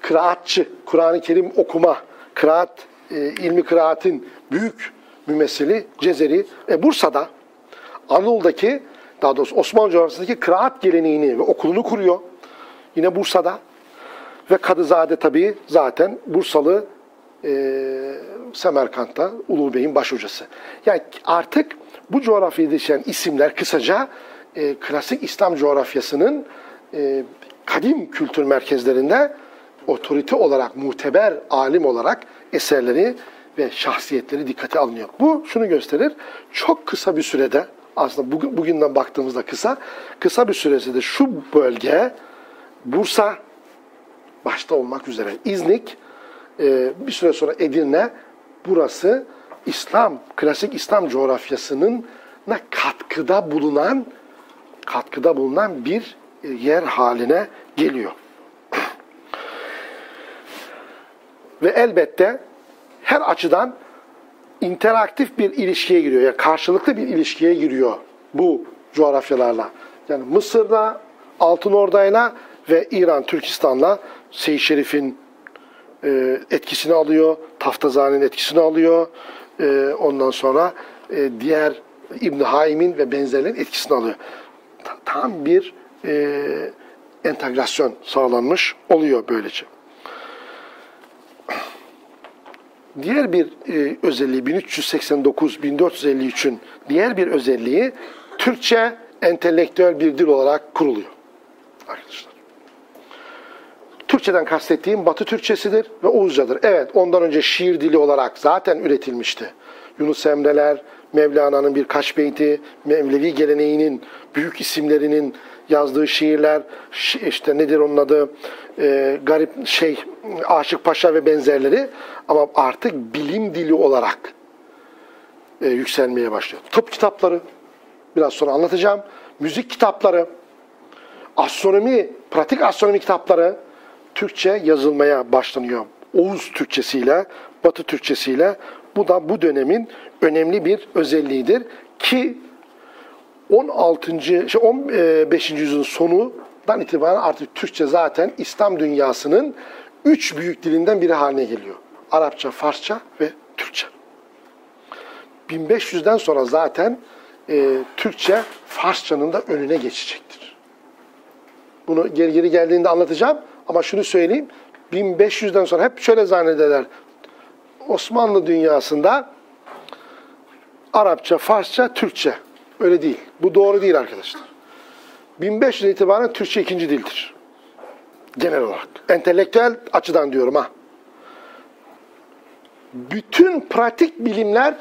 kıraatçı, Kur'an-ı Kerim okuma, kıraat, e, ilmi kıraatin büyük mümessili Cezeri, e, Bursa'da, Anadolu'daki, daha doğrusu Osmanlı coğrafyasındaki kıraat geleneğini ve okulunu kuruyor. Yine Bursa'da. Ve Kadızade tabii zaten Bursalı e, Semerkant'ta Ulu Bey'in başhocası. Yani artık bu coğrafyada yaşayan isimler kısaca e, klasik İslam coğrafyasının e, kadim kültür merkezlerinde otorite olarak, muteber alim olarak eserleri ve şahsiyetleri dikkate alınıyor. Bu şunu gösterir. Çok kısa bir sürede aslında bugün, bugünden baktığımızda kısa, kısa bir sürede şu bölge Bursa başta olmak üzere İznik, e, bir süre sonra Edirne, burası İslam, klasik İslam coğrafyasının katkıda bulunan katkıda bulunan bir e, yer haline geliyor. Ve elbette her açıdan interaktif bir ilişkiye giriyor. Yani karşılıklı bir ilişkiye giriyor bu coğrafyalarla. Yani Mısır'la, Altın Orda'yla ve İran, Türkistan'la Seyit Şerif'in e, etkisini alıyor, Taftazani'nin etkisini alıyor. E, ondan sonra e, diğer İbn Haim'in ve benzerlerin etkisini alıyor. Tam bir e, entegrasyon sağlanmış oluyor böylece. Diğer bir e, özelliği 1389-1453'ün diğer bir özelliği Türkçe entelektüel bir dil olarak kuruluyor. Arkadaşlar. Türkçeden kastettiğim Batı Türkçesidir ve Oğuzcadır. Evet ondan önce şiir dili olarak zaten üretilmişti. Yunus Emre'ler, Mevlana'nın birkaç beyti, Mevlevi geleneğinin büyük isimlerinin yazdığı şiirler, şi- işte nedir onun adı, Ee, garip şey, Aşık Paşa ve benzerleri ama artık bilim dili olarak e, yükselmeye başlıyor. Tıp kitapları, biraz sonra anlatacağım. Müzik kitapları, astronomi, pratik astronomi kitapları Türkçe yazılmaya başlanıyor. Oğuz Türkçesiyle, Batı Türkçesiyle. Bu da bu dönemin önemli bir özelliğidir ki 16. şey 15. yüzyılın sonundan itibaren artık Türkçe zaten İslam dünyasının üç büyük dilinden biri haline geliyor. Arapça, Farsça ve Türkçe. 1500'den sonra zaten e, Türkçe Farsçanın da önüne geçecektir. Bunu geri geri geldiğinde anlatacağım ama şunu söyleyeyim. 1500'den sonra hep şöyle zannederler. Osmanlı dünyasında Arapça, Farsça, Türkçe. Öyle değil. Bu doğru değil arkadaşlar. 1500 itibaren Türkçe ikinci dildir. Genel olarak. Entelektüel açıdan diyorum ha. Bütün pratik bilimler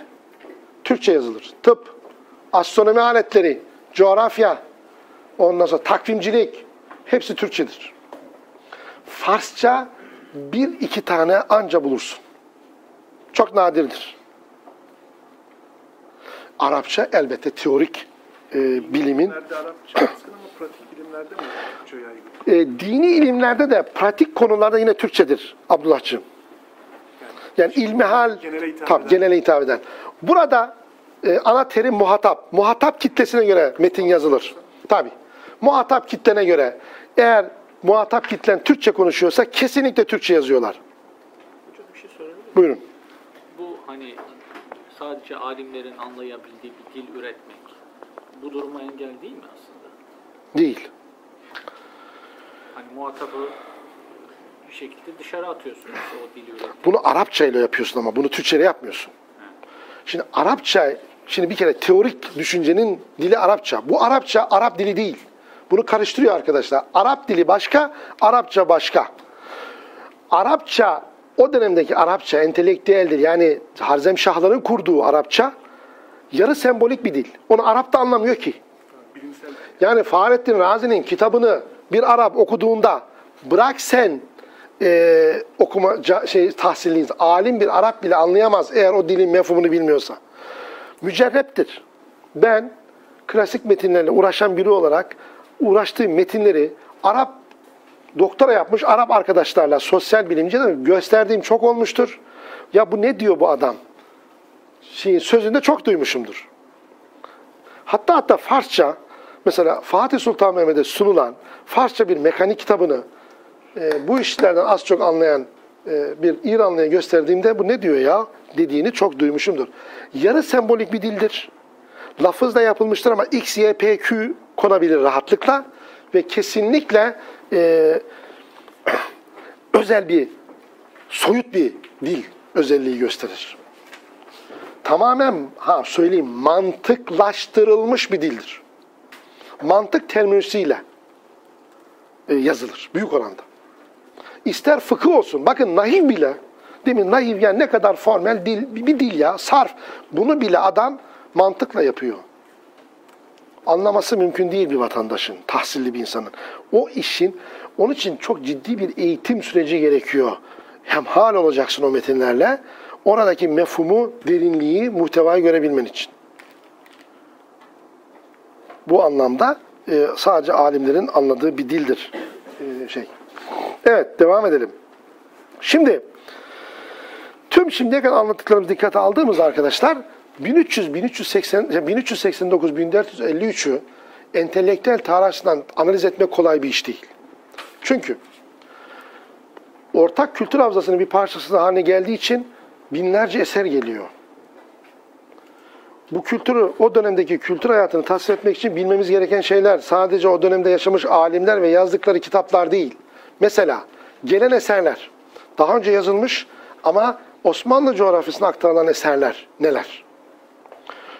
Türkçe yazılır. Tıp, astronomi aletleri, coğrafya, ondan sonra takvimcilik hepsi Türkçedir. Farsça bir iki tane anca bulursun. Çok nadirdir. Arapça elbette teorik e, bilimin. Arapça mi? E, dini ilimlerde de pratik konularda yine Türkçedir Abdullah'cığım. Yani ilmihal, Genele hitap tabii, eden. genele hitap eden. Burada e, ana terim muhatap. Muhatap kitlesine göre metin yazılır. Tabii. Muhatap kitlene göre eğer muhatap kitlen Türkçe konuşuyorsa kesinlikle Türkçe yazıyorlar. Hocam bir şey sorabilir miyim? Buyurun. Bu hani sadece alimlerin anlayabildiği bir dil üretmek bu duruma engel değil mi aslında? Değil. Hani muhatabı bir şekilde dışarı atıyorsunuz o dili üretmek. Bunu Arapça ile yapıyorsun ama bunu Türkçe ile yapmıyorsun. Şimdi Arapça, şimdi bir kere teorik düşüncenin dili Arapça. Bu Arapça Arap dili değil. Bunu karıştırıyor arkadaşlar. Arap dili başka, Arapça başka. Arapça, o dönemdeki Arapça entelektüeldir. Yani Harzemşahların kurduğu Arapça yarı sembolik bir dil. Onu Arap da anlamıyor ki. Yani Fahrettin Razi'nin kitabını bir Arap okuduğunda bırak sen e, okuma şey tahsiliniz, alim bir Arap bile anlayamaz eğer o dilin mefhumunu bilmiyorsa. Mücerreptir. Ben klasik metinlerle uğraşan biri olarak uğraştığım metinleri Arap doktora yapmış Arap arkadaşlarla sosyal bilimcilerle gösterdiğim çok olmuştur. Ya bu ne diyor bu adam? Şeyin sözünde çok duymuşumdur. Hatta hatta Farsça mesela Fatih Sultan Mehmet'e sunulan Farsça bir mekanik kitabını e, bu işlerden az çok anlayan e, bir İranlıya gösterdiğimde bu ne diyor ya dediğini çok duymuşumdur. Yarı sembolik bir dildir. Lafızla yapılmıştır ama X, Y, P, Q konabilir rahatlıkla ve kesinlikle e, özel bir, soyut bir dil özelliği gösterir tamamen ha söyleyeyim mantıklaştırılmış bir dildir. Mantık terminolojisiyle e, yazılır büyük oranda. İster fıkıh olsun. Bakın nahiv bile değil mi? Nahiv yani ne kadar formel dil, bir dil ya. Sarf. Bunu bile adam mantıkla yapıyor. Anlaması mümkün değil bir vatandaşın, tahsilli bir insanın. O işin, onun için çok ciddi bir eğitim süreci gerekiyor. Hem hal olacaksın o metinlerle, oradaki mefhumu, derinliği, muhtevayı görebilmen için. Bu anlamda e, sadece alimlerin anladığı bir dildir. E, şey. Evet, devam edelim. Şimdi, tüm şimdiye kadar anlattıklarımızı dikkate aldığımız arkadaşlar 1300 1380 1389 1453'ü entelektüel tarih açısından analiz etmek kolay bir iş değil. Çünkü ortak kültür havzasının bir parçası haline geldiği için binlerce eser geliyor. Bu kültürü, o dönemdeki kültür hayatını tasvir etmek için bilmemiz gereken şeyler sadece o dönemde yaşamış alimler ve yazdıkları kitaplar değil. Mesela gelen eserler, daha önce yazılmış ama Osmanlı coğrafyasına aktarılan eserler neler?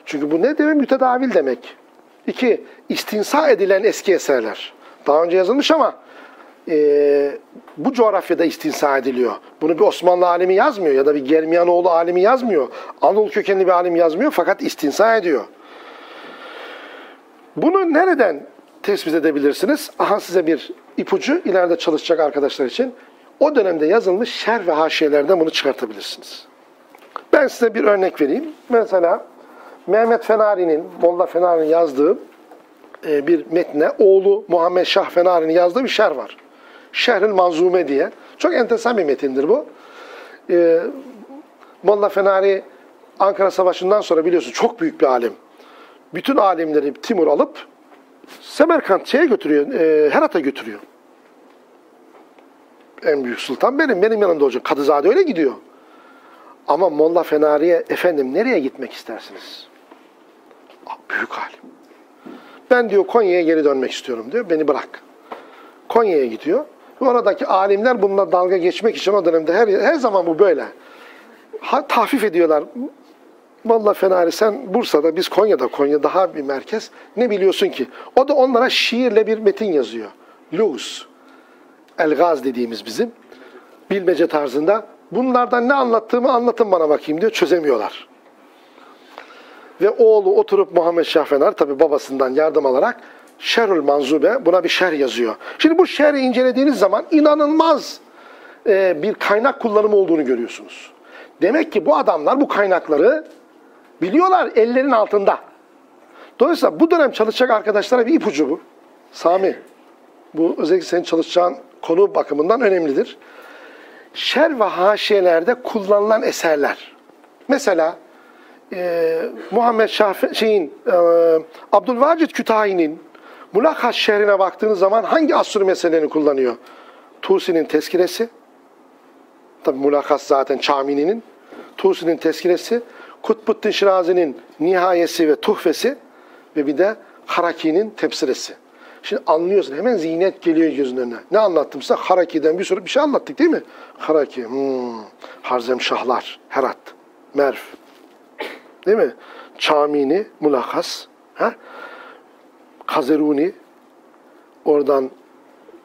Çünkü bu ne demek? Mütedavil demek. İki, istinsa edilen eski eserler. Daha önce yazılmış ama e, bu coğrafyada istinsa ediliyor. Bunu bir Osmanlı alimi yazmıyor ya da bir Germiyanoğlu alimi yazmıyor. Anadolu kökenli bir alim yazmıyor fakat istinsa ediyor. Bunu nereden tespit edebilirsiniz? Aha size bir ipucu ileride çalışacak arkadaşlar için. O dönemde yazılmış şer ve haşiyelerden bunu çıkartabilirsiniz. Ben size bir örnek vereyim. Mesela Mehmet Fenari'nin, Molla Fenari'nin yazdığı e, bir metne oğlu Muhammed Şah Fenari'nin yazdığı bir şer var. Şerhül Manzume diye. Çok enteresan bir metindir bu. E, Molla Fenari Ankara Savaşı'ndan sonra biliyorsun çok büyük bir alim. Bütün alimleri Timur alıp Semerkant şeye götürüyor, e, Herat'a götürüyor. En büyük sultan benim, benim yanımda olacak. Kadızade öyle gidiyor. Ama Molla Fenari'ye efendim nereye gitmek istersiniz? Büyük alim. Ben diyor Konya'ya geri dönmek istiyorum diyor. Beni bırak. Konya'ya gidiyor. Ve oradaki alimler bununla dalga geçmek için o dönemde her, her zaman bu böyle. Ha, tahfif ediyorlar. Molla Fenari sen Bursa'da, biz Konya'da, Konya daha bir merkez. Ne biliyorsun ki? O da onlara şiirle bir metin yazıyor. Luz. El-Gaz dediğimiz bizim. Bilmece tarzında. Bunlardan ne anlattığımı anlatın bana bakayım diyor. Çözemiyorlar. Ve oğlu oturup Muhammed Şah Fener tabi babasından yardım alarak Şerül Manzube buna bir şer yazıyor. Şimdi bu şer'i incelediğiniz zaman inanılmaz e, bir kaynak kullanımı olduğunu görüyorsunuz. Demek ki bu adamlar bu kaynakları biliyorlar ellerin altında. Dolayısıyla bu dönem çalışacak arkadaşlara bir ipucu bu. Sami, bu özellikle senin çalışacağın konu bakımından önemlidir. Şer ve haşiyelerde kullanılan eserler. Mesela e, Muhammed Şah şeyin e, Abdülvacid Kütahi'nin Mulakas şehrine baktığınız zaman hangi asır meselelerini kullanıyor? Tusi'nin tezkiresi, tabi Mulakas zaten Çamini'nin, Tusi'nin tezkiresi, Kutbuddin Şirazi'nin nihayesi ve tuhfesi ve bir de Haraki'nin tefsiresi. Şimdi anlıyorsun hemen zihniyet geliyor gözünün önüne. Ne anlattım size? Haraki'den bir sürü bir şey anlattık değil mi? Haraki, hmm, Harzem Şahlar, Herat, Merv, değil mi? Çamini, Mulakas, ha? Kazeruni, oradan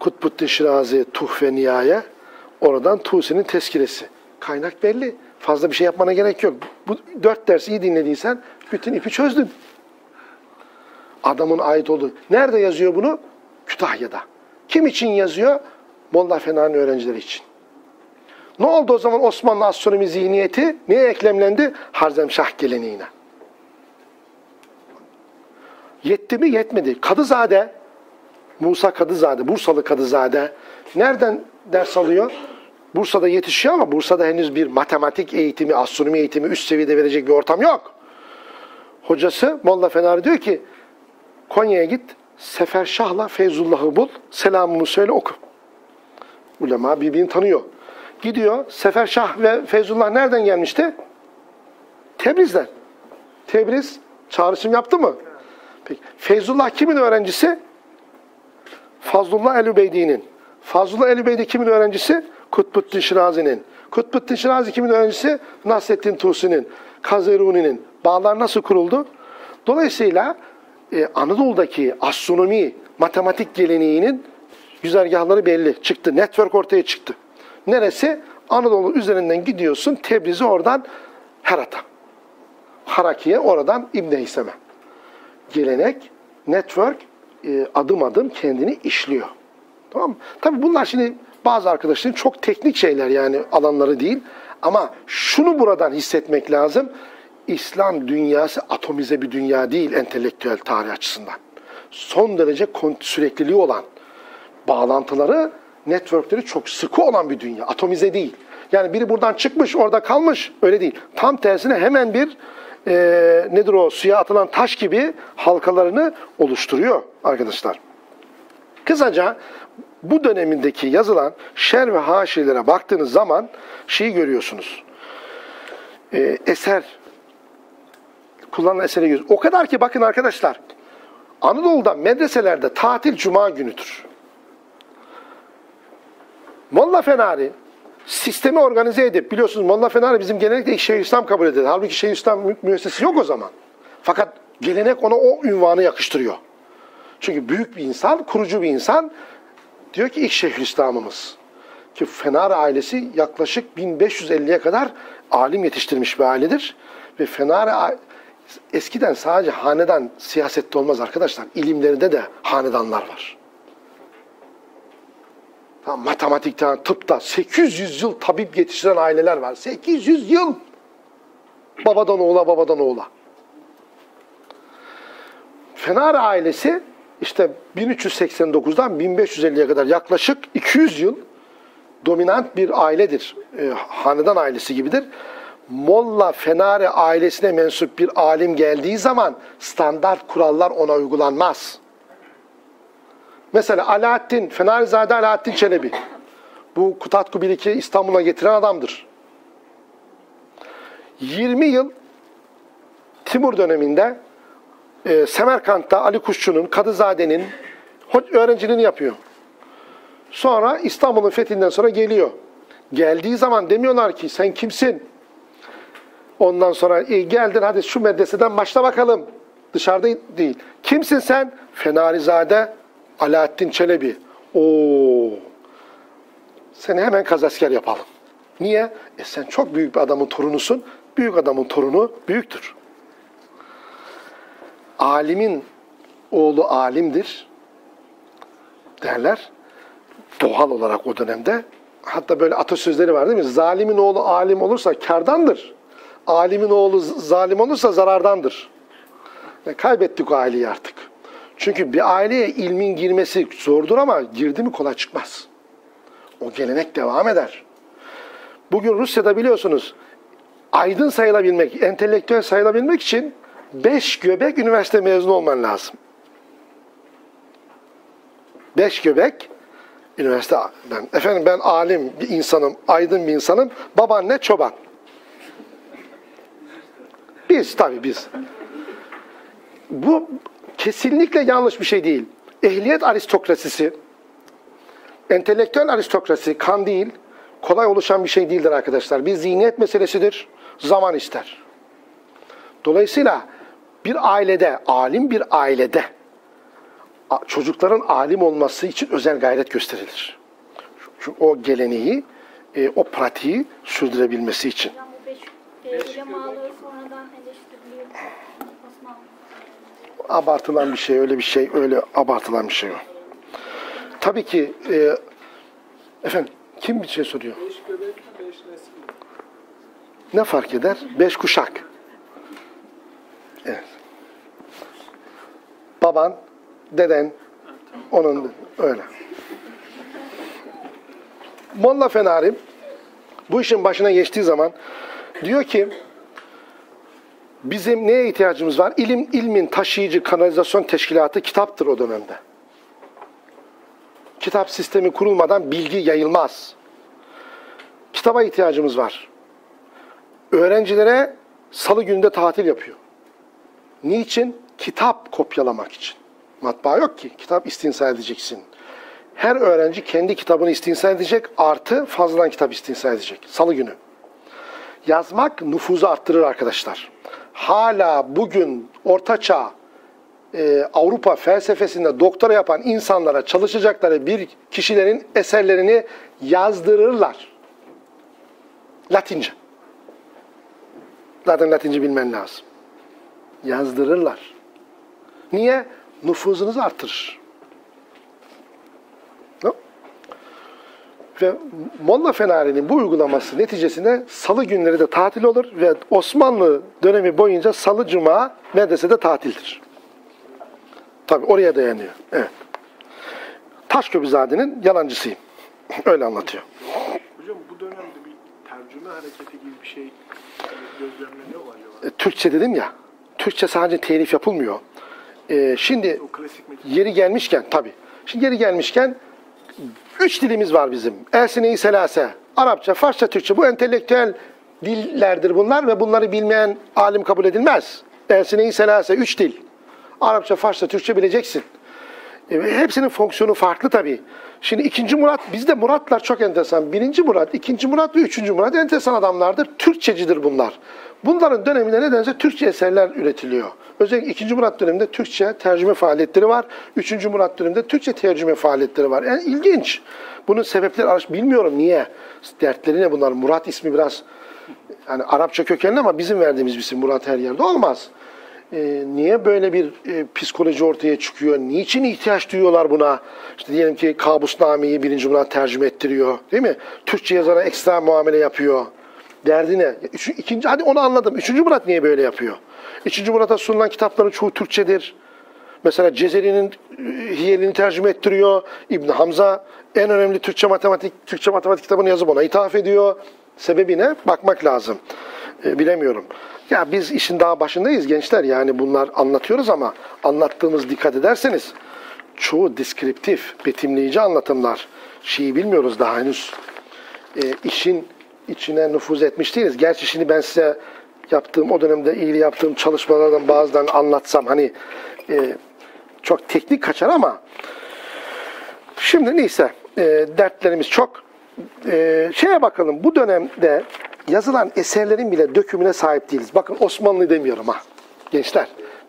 Kutbuddin Şirazi, Tuhfe Nihaye, oradan Tusi'nin tezkiresi. Kaynak belli. Fazla bir şey yapmana gerek yok. Bu dört dersi iyi dinlediysen bütün ipi çözdün. Adamın ait olduğu. Nerede yazıyor bunu? Kütahya'da. Kim için yazıyor? Molla Fenani öğrencileri için. Ne oldu o zaman Osmanlı astronomi zihniyeti? Neye eklemlendi? Harzemşah geleneğine. Yetti mi? Yetmedi. Kadızade, Musa Kadızade, Bursalı Kadızade nereden ders alıyor? Bursa'da yetişiyor ama Bursa'da henüz bir matematik eğitimi, astronomi eğitimi üst seviyede verecek bir ortam yok. Hocası Molla Fenari diyor ki Konya'ya git, Sefer Şah'la Feyzullah'ı bul, selamımı söyle oku. Ulema birbirini tanıyor. Gidiyor, Sefer Şah ve Feyzullah nereden gelmişti? Tebriz'den. Tebriz çağrışım yaptı mı? Peki. Feyzullah kimin öğrencisi? Fazlullah el-Übeydi'nin. Fazlullah el-Übeydi kimin öğrencisi? Kutbuddin Şirazi'nin. Kutbuddin Şirazi kimin öğrencisi? Nasreddin Tusi'nin. Kazeruni'nin. Bağlar nasıl kuruldu? Dolayısıyla e, Anadolu'daki astronomi, matematik geleneğinin güzergahları belli. Çıktı. Network ortaya çıktı. Neresi? Anadolu üzerinden gidiyorsun. Tebriz'i oradan Herat'a. Haraki'ye oradan İbn Heysem'e. Gelenek, network e, adım adım kendini işliyor. Tamam mı? Tabii bunlar şimdi bazı arkadaşların çok teknik şeyler yani alanları değil. Ama şunu buradan hissetmek lazım. İslam dünyası atomize bir dünya değil entelektüel tarih açısından. Son derece sürekliliği olan, bağlantıları, networkleri çok sıkı olan bir dünya. Atomize değil. Yani biri buradan çıkmış, orada kalmış. Öyle değil. Tam tersine hemen bir e, nedir o suya atılan taş gibi halkalarını oluşturuyor arkadaşlar. Kısaca bu dönemindeki yazılan şer ve haşilere baktığınız zaman şeyi görüyorsunuz. E, eser kullanılan eseri görüyorsunuz. O kadar ki bakın arkadaşlar Anadolu'da medreselerde tatil cuma günüdür. Molla Fenari sistemi organize edip biliyorsunuz Molla Fenari bizim genellikle Şeyhülislam kabul edilir. Halbuki Şeyhülislam mü- müessesesi yok o zaman. Fakat Gelenek ona o ünvanı yakıştırıyor. Çünkü büyük bir insan, kurucu bir insan diyor ki ilk Şeyhülislam'ımız. Ki Fenari ailesi yaklaşık 1550'ye kadar alim yetiştirmiş bir ailedir. Ve Fenari eskiden sadece hanedan siyasette olmaz arkadaşlar. İlimlerinde de hanedanlar var. Tamam, matematikten, tıpta 800 yıl tabip yetiştiren aileler var. 800 yıl! Babadan oğula, babadan oğula. Fener ailesi işte 1389'dan 1550'ye kadar yaklaşık 200 yıl dominant bir ailedir. E, hanedan ailesi gibidir. Molla Fenari ailesine mensup bir alim geldiği zaman standart kurallar ona uygulanmaz. Mesela Alaaddin, Fenarizade Alaaddin Çelebi. Bu Kutatku Bilik'i İstanbul'a getiren adamdır. 20 yıl Timur döneminde e, Semerkant'ta Ali Kuşçu'nun, Kadızade'nin öğrenciliğini yapıyor. Sonra İstanbul'un fethinden sonra geliyor. Geldiği zaman demiyorlar ki sen kimsin? Ondan sonra "E, geldin hadi şu medreseden başla bakalım. Dışarıda değil. Kimsin sen? Fenarizade Alaaddin Çelebi. Oo. Seni hemen kazasker yapalım. Niye? E sen çok büyük bir adamın torunusun. Büyük adamın torunu büyüktür. Alimin oğlu alimdir derler. Doğal olarak o dönemde. Hatta böyle atasözleri var değil mi? Zalimin oğlu alim olursa kardandır. Alimin oğlu zalim olursa zarardandır. Ve kaybettik o aileyi artık. Çünkü bir aileye ilmin girmesi zordur ama girdi mi kolay çıkmaz. O gelenek devam eder. Bugün Rusya'da biliyorsunuz aydın sayılabilmek, entelektüel sayılabilmek için beş göbek üniversite mezunu olman lazım. Beş göbek üniversite ben efendim ben alim bir insanım, aydın bir insanım. Babaanne çoban. Biz tabii biz. Bu kesinlikle yanlış bir şey değil. Ehliyet aristokrasisi, entelektüel aristokrasi kan değil, kolay oluşan bir şey değildir arkadaşlar. Bir zihniyet meselesidir, zaman ister. Dolayısıyla bir ailede, alim bir ailede çocukların alim olması için özel gayret gösterilir. Çünkü o geleneği, e, o pratiği sürdürebilmesi için. Hocam bu beş e, abartılan bir şey, öyle bir şey, öyle abartılan bir şey o. Tabii ki e, efendim kim bir şey soruyor? Beş göbek, beş nesil. Ne fark eder? Beş kuşak. Evet. Baban, deden, onun öyle. Molla Fenari bu işin başına geçtiği zaman diyor ki bizim neye ihtiyacımız var? İlim, ilmin taşıyıcı kanalizasyon teşkilatı kitaptır o dönemde. Kitap sistemi kurulmadan bilgi yayılmaz. Kitaba ihtiyacımız var. Öğrencilere salı günde tatil yapıyor. Niçin? Kitap kopyalamak için. Matbaa yok ki. Kitap istinsa edeceksin. Her öğrenci kendi kitabını istinsa edecek, artı fazladan kitap istinsa edecek. Salı günü. Yazmak nüfuzu arttırır arkadaşlar. Hala bugün ortaçağ e, Avrupa felsefesinde doktora yapan insanlara çalışacakları bir kişilerin eserlerini yazdırırlar. Latince. Zaten Latince bilmen lazım. Yazdırırlar. Niye? Nüfuzunuzu artırır. Ve Molla Fenari'nin bu uygulaması neticesinde salı günleri de tatil olur ve Osmanlı dönemi boyunca salı cuma medresede tatildir. Tabi oraya dayanıyor. Evet. Taşköprüzade'nin yalancısıyım. Öyle anlatıyor. Hocam bu dönemde bir tercüme hareketi gibi bir şey gözlemleniyor mu acaba? E, Türkçe dedim ya, Türkçe sadece telif yapılmıyor. E, şimdi yeri gelmişken tabii. Şimdi yeri gelmişken üç dilimiz var bizim. Elsine-i selase. Arapça, Farsça, Türkçe. Bu entelektüel dillerdir bunlar ve bunları bilmeyen alim kabul edilmez. Elsine-i selase, üç dil. Arapça, Farsça, Türkçe bileceksin. E, hepsinin fonksiyonu farklı tabii. Şimdi ikinci Murat, bizde Muratlar çok enteresan. Birinci Murat, ikinci Murat ve üçüncü Murat enteresan adamlardır. Türkçecidir bunlar. Bunların döneminde nedense Türkçe eserler üretiliyor. Özellikle ikinci Murat döneminde Türkçe tercüme faaliyetleri var. Üçüncü Murat döneminde Türkçe tercüme faaliyetleri var. Yani ilginç. Bunun sebepleri araş bilmiyorum niye. Dertleri ne bunlar? Murat ismi biraz yani Arapça kökenli ama bizim verdiğimiz bir isim Murat her yerde olmaz. Ee, niye böyle bir e, psikoloji ortaya çıkıyor? Niçin ihtiyaç duyuyorlar buna? İşte diyelim ki Kabusname'yi birinci Murat tercüme ettiriyor. Değil mi? Türkçe yazana ekstra muamele yapıyor. Derdi ne? Üç, ikinci, hadi onu anladım. Üçüncü Murat niye böyle yapıyor? Üçüncü Murat'a sunulan kitapların çoğu Türkçedir. Mesela Cezeri'nin e, Hiyelini tercüme ettiriyor. İbn Hamza en önemli Türkçe matematik Türkçe matematik kitabını yazıp ona ithaf ediyor. Sebebi ne? Bakmak lazım. E, bilemiyorum. Ya biz işin daha başındayız gençler. Yani bunlar anlatıyoruz ama anlattığımız dikkat ederseniz çoğu deskriptif, betimleyici anlatımlar. Şeyi bilmiyoruz daha henüz. E, işin içine nüfuz etmiş değiliz. Gerçi şimdi ben size yaptığım o dönemde iyi yaptığım çalışmalardan bazılarını anlatsam hani e, çok teknik kaçar ama şimdi neyse e, dertlerimiz çok. E, şeye bakalım bu dönemde yazılan eserlerin bile dökümüne sahip değiliz. Bakın Osmanlı demiyorum ha gençler.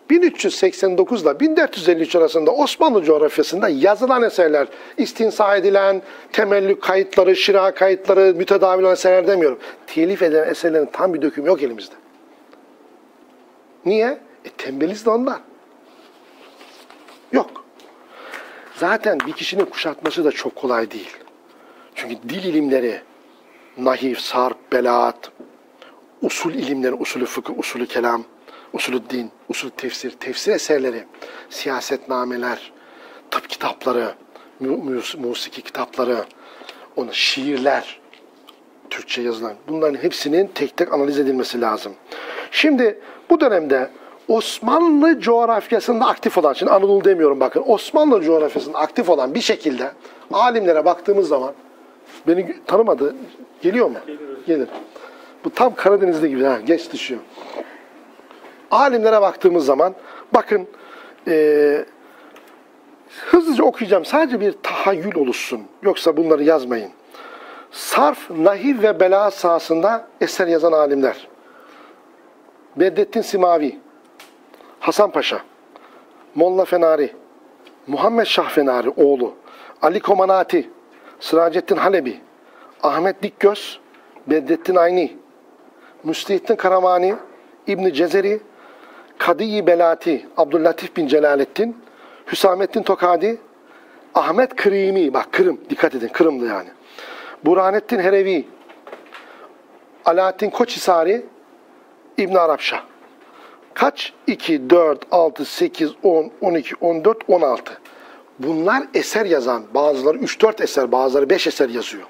1389 ile 1453 arasında Osmanlı coğrafyasında yazılan eserler, istinsa edilen, temellük kayıtları, şira kayıtları, mütedavil olan eserler demiyorum. Telif edilen eserlerin tam bir dökümü yok elimizde. Niye? E tembeliz de ondan. Yok. Zaten bir kişinin kuşatması da çok kolay değil. Çünkü dil ilimleri, nahiv, sarp, belaat, usul ilimleri, usulü fıkıh, usulü kelam, usulü din, usulü tefsir, tefsir eserleri, siyasetnameler, tıp kitapları, mu- mus- musiki kitapları, onu şiirler, Türkçe yazılan bunların hepsinin tek tek analiz edilmesi lazım. Şimdi bu dönemde Osmanlı coğrafyasında aktif olan, şimdi Anadolu demiyorum bakın, Osmanlı coğrafyasında aktif olan bir şekilde alimlere baktığımız zaman beni tanımadı, geliyor mu? Gelir. Bu tam Karadeniz'de gibi, ha, geç düşüyor. Alimlere baktığımız zaman, bakın eee hızlıca okuyacağım, sadece bir tahayyül oluşsun, yoksa bunları yazmayın sarf, nahiv ve bela sahasında eser yazan alimler. Bedrettin Simavi, Hasan Paşa, Molla Fenari, Muhammed Şah Fenari oğlu, Ali Komanati, Sıracettin Halebi, Ahmet Dikgöz, Bedrettin Ayni, Müstehittin Karamani, İbni Cezeri, Kadiyi Belati, Abdüllatif bin Celalettin, Hüsamettin Tokadi, Ahmet Kırimi, bak Kırım, dikkat edin Kırım'dı yani. Burhanettin Herevi, Alaaddin Koçhisari, İbn Arapşah. Kaç? 2, 4, 6, 8, 10, 12, 14, 16. Bunlar eser yazan. Bazıları 3-4 eser, bazıları 5 eser yazıyor.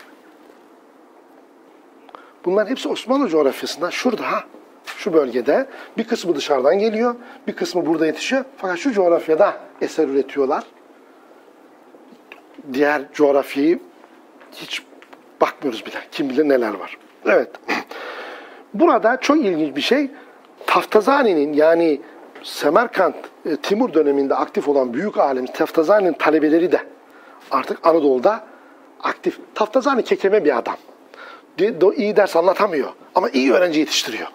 Bunların hepsi Osmanlı coğrafyasında şurada ha. Şu bölgede bir kısmı dışarıdan geliyor, bir kısmı burada yetişiyor. Fakat şu coğrafyada eser üretiyorlar. Diğer coğrafyayı hiç bakmıyoruz bile. Kim bilir neler var. Evet. Burada çok ilginç bir şey. Taftazani'nin yani Semerkant, e, Timur döneminde aktif olan büyük alim Taftazani'nin talebeleri de artık Anadolu'da aktif. Taftazani kekeme bir adam. İyi ders anlatamıyor ama iyi öğrenci yetiştiriyor.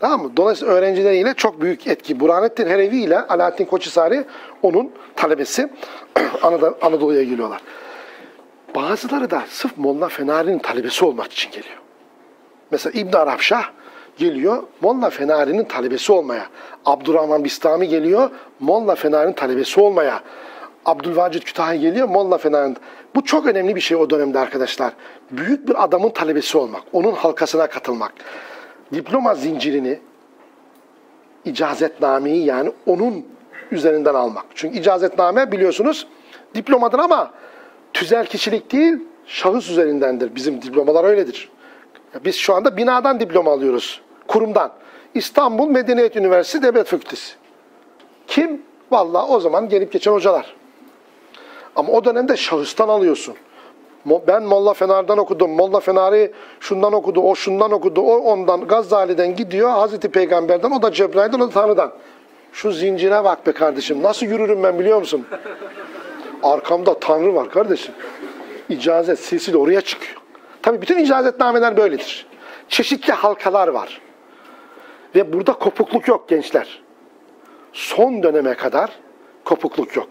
Tamam mı? Dolayısıyla öğrencileriyle çok büyük etki. Burhanettin Helevi ile Alaaddin Koçhisari onun talebesi Anadolu- Anadolu'ya geliyorlar. Bazıları da sırf Molla Fenari'nin talebesi olmak için geliyor. Mesela İbn Arapşah geliyor Molla Fenari'nin talebesi olmaya. Abdurrahman Bistami geliyor Molla Fenari'nin talebesi olmaya. Abdülvacit Kütahi geliyor Molla Fenari'nin. Bu çok önemli bir şey o dönemde arkadaşlar. Büyük bir adamın talebesi olmak. Onun halkasına katılmak. Diploma zincirini icazetnameyi yani onun üzerinden almak. Çünkü icazetname biliyorsunuz diplomadır ama tüzel kişilik değil, şahıs üzerindendir. Bizim diplomalar öyledir. Biz şu anda binadan diploma alıyoruz, kurumdan. İstanbul Medeniyet Üniversitesi Devlet Fakültesi. Kim? Vallahi o zaman gelip geçen hocalar. Ama o dönemde şahıstan alıyorsun. Ben Molla Fenar'dan okudum. Molla Fenari şundan okudu, o şundan okudu, o ondan, Gazali'den gidiyor, Hazreti Peygamber'den, o da Cebrail'den, o da Tanrı'dan. Şu zincire bak be kardeşim. Nasıl yürürüm ben biliyor musun? Arkamda Tanrı var kardeşim. İcazet silsile oraya çıkıyor. Tabii bütün icazetnameler böyledir. Çeşitli halkalar var. Ve burada kopukluk yok gençler. Son döneme kadar kopukluk yok.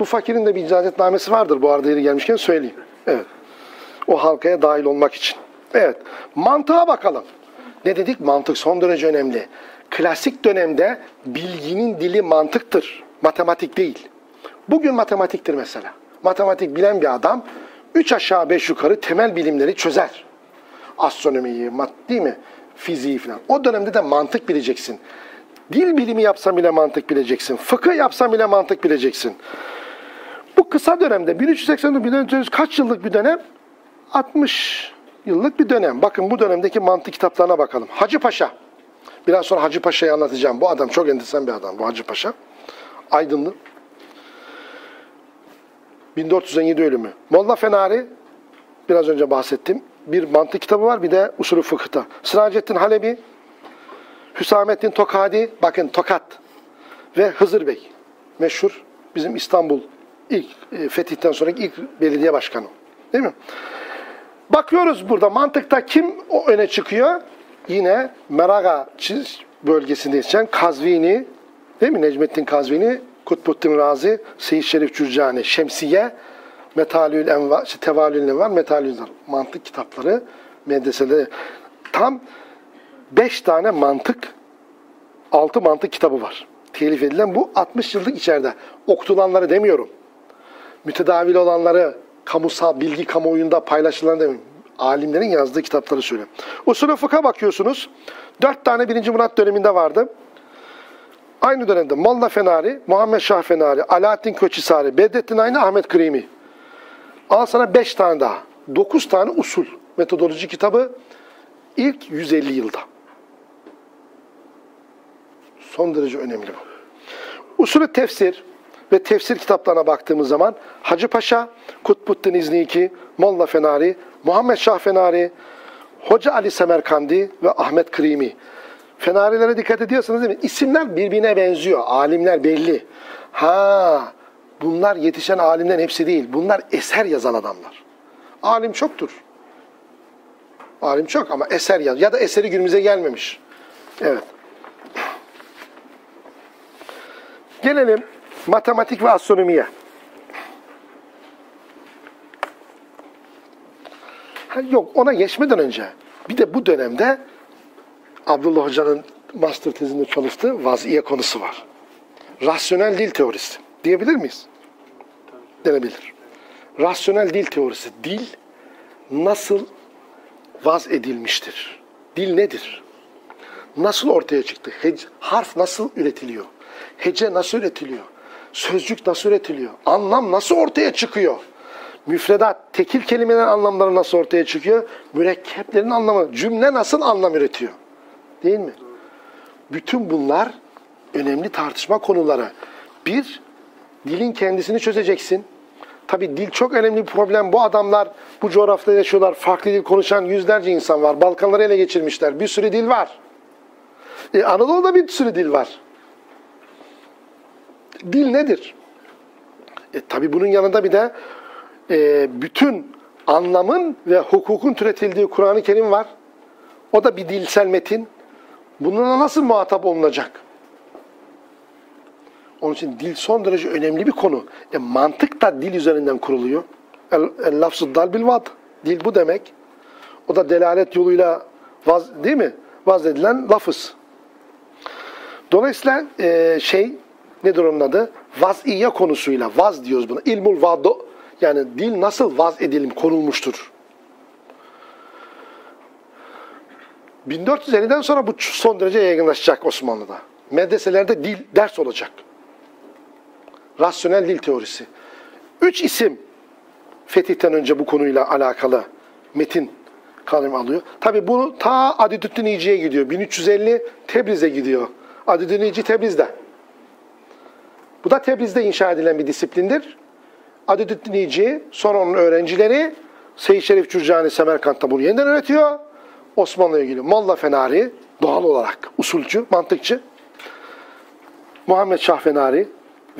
Bu fakirin de bir icazetnamesi vardır bu arada yeri gelmişken söyleyeyim. Evet. O halkaya dahil olmak için. Evet. Mantığa bakalım. Ne dedik? Mantık son derece önemli. Klasik dönemde bilginin dili mantıktır. Matematik değil. Bugün matematiktir mesela. Matematik bilen bir adam üç aşağı beş yukarı temel bilimleri çözer. Astronomiyi, mat, değil mi? Fiziği falan. O dönemde de mantık bileceksin. Dil bilimi yapsan bile mantık bileceksin. Fıkıh yapsan bile mantık bileceksin. Bu kısa dönemde 1380 1400 kaç yıllık bir dönem? 60 yıllık bir dönem. Bakın bu dönemdeki mantık kitaplarına bakalım. Hacı Paşa. Biraz sonra Hacı Paşa'yı anlatacağım. Bu adam çok enteresan bir adam bu Hacı Paşa. Aydınlı. 1407 ölümü. Molla Fenari biraz önce bahsettim. Bir mantık kitabı var bir de usulü fıkıhta. Sıracettin Halebi, Hüsamettin Tokadi, bakın Tokat ve Hızır Bey. Meşhur bizim İstanbul ilk e, fetihten sonraki ilk belediye başkanı. Değil mi? Bakıyoruz burada mantıkta kim o öne çıkıyor? Yine Meraga bölgesinde yetişen Kazvini, değil mi? Necmettin Kazvini, Kutbuddin Razi, Seyyid Şerif Cürcani, Şemsiye, Metalül Envar, işte Tevalül Envar, Metalül Envar. Mantık kitapları, medreseleri. Tam beş tane mantık, altı mantık kitabı var. Telif edilen bu 60 yıllık içeride. Okutulanları demiyorum mütedavil olanları kamusal bilgi kamuoyunda paylaşılan demiyorum. Alimlerin yazdığı kitapları söylüyorum. Usulü fıkha bakıyorsunuz. Dört tane birinci Murat döneminde vardı. Aynı dönemde Molla Fenari, Muhammed Şah Fenari, Alaaddin Köçhisari, Bedrettin Ayni, Ahmet Krimi. Al sana beş tane daha. Dokuz tane usul metodoloji kitabı ilk 150 yılda. Son derece önemli bu. Usulü tefsir ve tefsir kitaplarına baktığımız zaman Hacı Paşa, Kutbuddin İzniki, Molla Fenari, Muhammed Şah Fenari, Hoca Ali Semerkandi ve Ahmet Krimi. Fenarilere dikkat ediyorsanız değil mi? İsimler birbirine benziyor. Alimler belli. Ha, bunlar yetişen alimlerin hepsi değil. Bunlar eser yazan adamlar. Alim çoktur. Alim çok ama eser yaz. Ya da eseri günümüze gelmemiş. Evet. Gelelim matematik ve astronomiye. Ha, yok ona geçmeden önce bir de bu dönemde Abdullah Hoca'nın master tezinde çalıştığı vaziye konusu var. Rasyonel dil teorisi diyebilir miyiz? Denebilir. Rasyonel dil teorisi. Dil nasıl vaz edilmiştir? Dil nedir? Nasıl ortaya çıktı? Hece, harf nasıl üretiliyor? Hece nasıl üretiliyor? Sözcük nasıl üretiliyor? Anlam nasıl ortaya çıkıyor? Müfredat, tekil kelimelerin anlamları nasıl ortaya çıkıyor? Mürekkeplerin anlamı, cümle nasıl anlam üretiyor? Değil mi? Bütün bunlar önemli tartışma konuları. Bir, dilin kendisini çözeceksin. Tabi dil çok önemli bir problem. Bu adamlar bu coğrafyada yaşıyorlar. Farklı dil konuşan yüzlerce insan var. Balkanları ele geçirmişler. Bir sürü dil var. E, Anadolu'da bir sürü dil var. Dil nedir? E, tabi bunun yanında bir de e, bütün anlamın ve hukukun türetildiği Kur'an-ı Kerim var. O da bir dilsel metin. Bununla nasıl muhatap olunacak? Onun için dil son derece önemli bir konu. E, mantık da dil üzerinden kuruluyor. El, el dal bil vad. Dil bu demek. O da delalet yoluyla vaz, değil mi? Vaz edilen lafız. Dolayısıyla e, şey nedir onun adı? Vaziye konusuyla vaz diyoruz buna. İlmul vado yani dil nasıl vaz edilim konulmuştur. 1450'den sonra bu son derece yaygınlaşacak Osmanlı'da. Medreselerde dil ders olacak. Rasyonel dil teorisi. Üç isim fetihten önce bu konuyla alakalı metin kalem alıyor. Tabi bunu ta Adidüddin İci'ye gidiyor. 1350 Tebriz'e gidiyor. Adidüddin İci Tebriz'de. Bu da Tebriz'de inşa edilen bir disiplindir. Adidüddin İci, sonra onun öğrencileri Seyyid Şerif Cürcani Semerkant'ta bunu yeniden öğretiyor. Osmanlı'ya geliyor. Molla Fenari doğal olarak usulcü, mantıkçı. Muhammed Şahfenari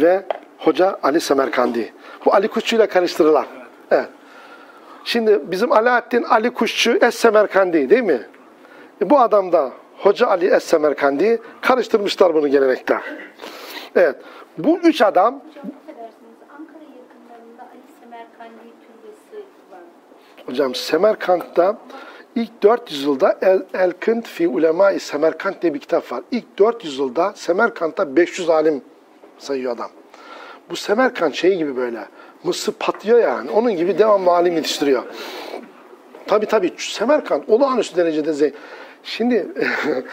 ve Hoca Ali Semerkandi. Bu Ali Kuşçu ile karıştırılan. Evet. Şimdi bizim Alaaddin Ali Kuşçu Es-Semerkandi değil mi? E, bu adam da Hoca Ali Es-Semerkandi karıştırmışlar bunu gelenekte. Evet. Bu üç adam Hocam Semerkant'ta ilk 400 yılda El, El Kınt fi Ulema-i Semerkant diye bir kitap var. İlk 400 yılda Semerkant'ta 500 alim sayıyor adam. Bu Semerkant şeyi gibi böyle. Mısır patlıyor yani. Onun gibi devamlı alim yetiştiriyor. Tabi tabi Semerkant olağanüstü derecede zengin. Şimdi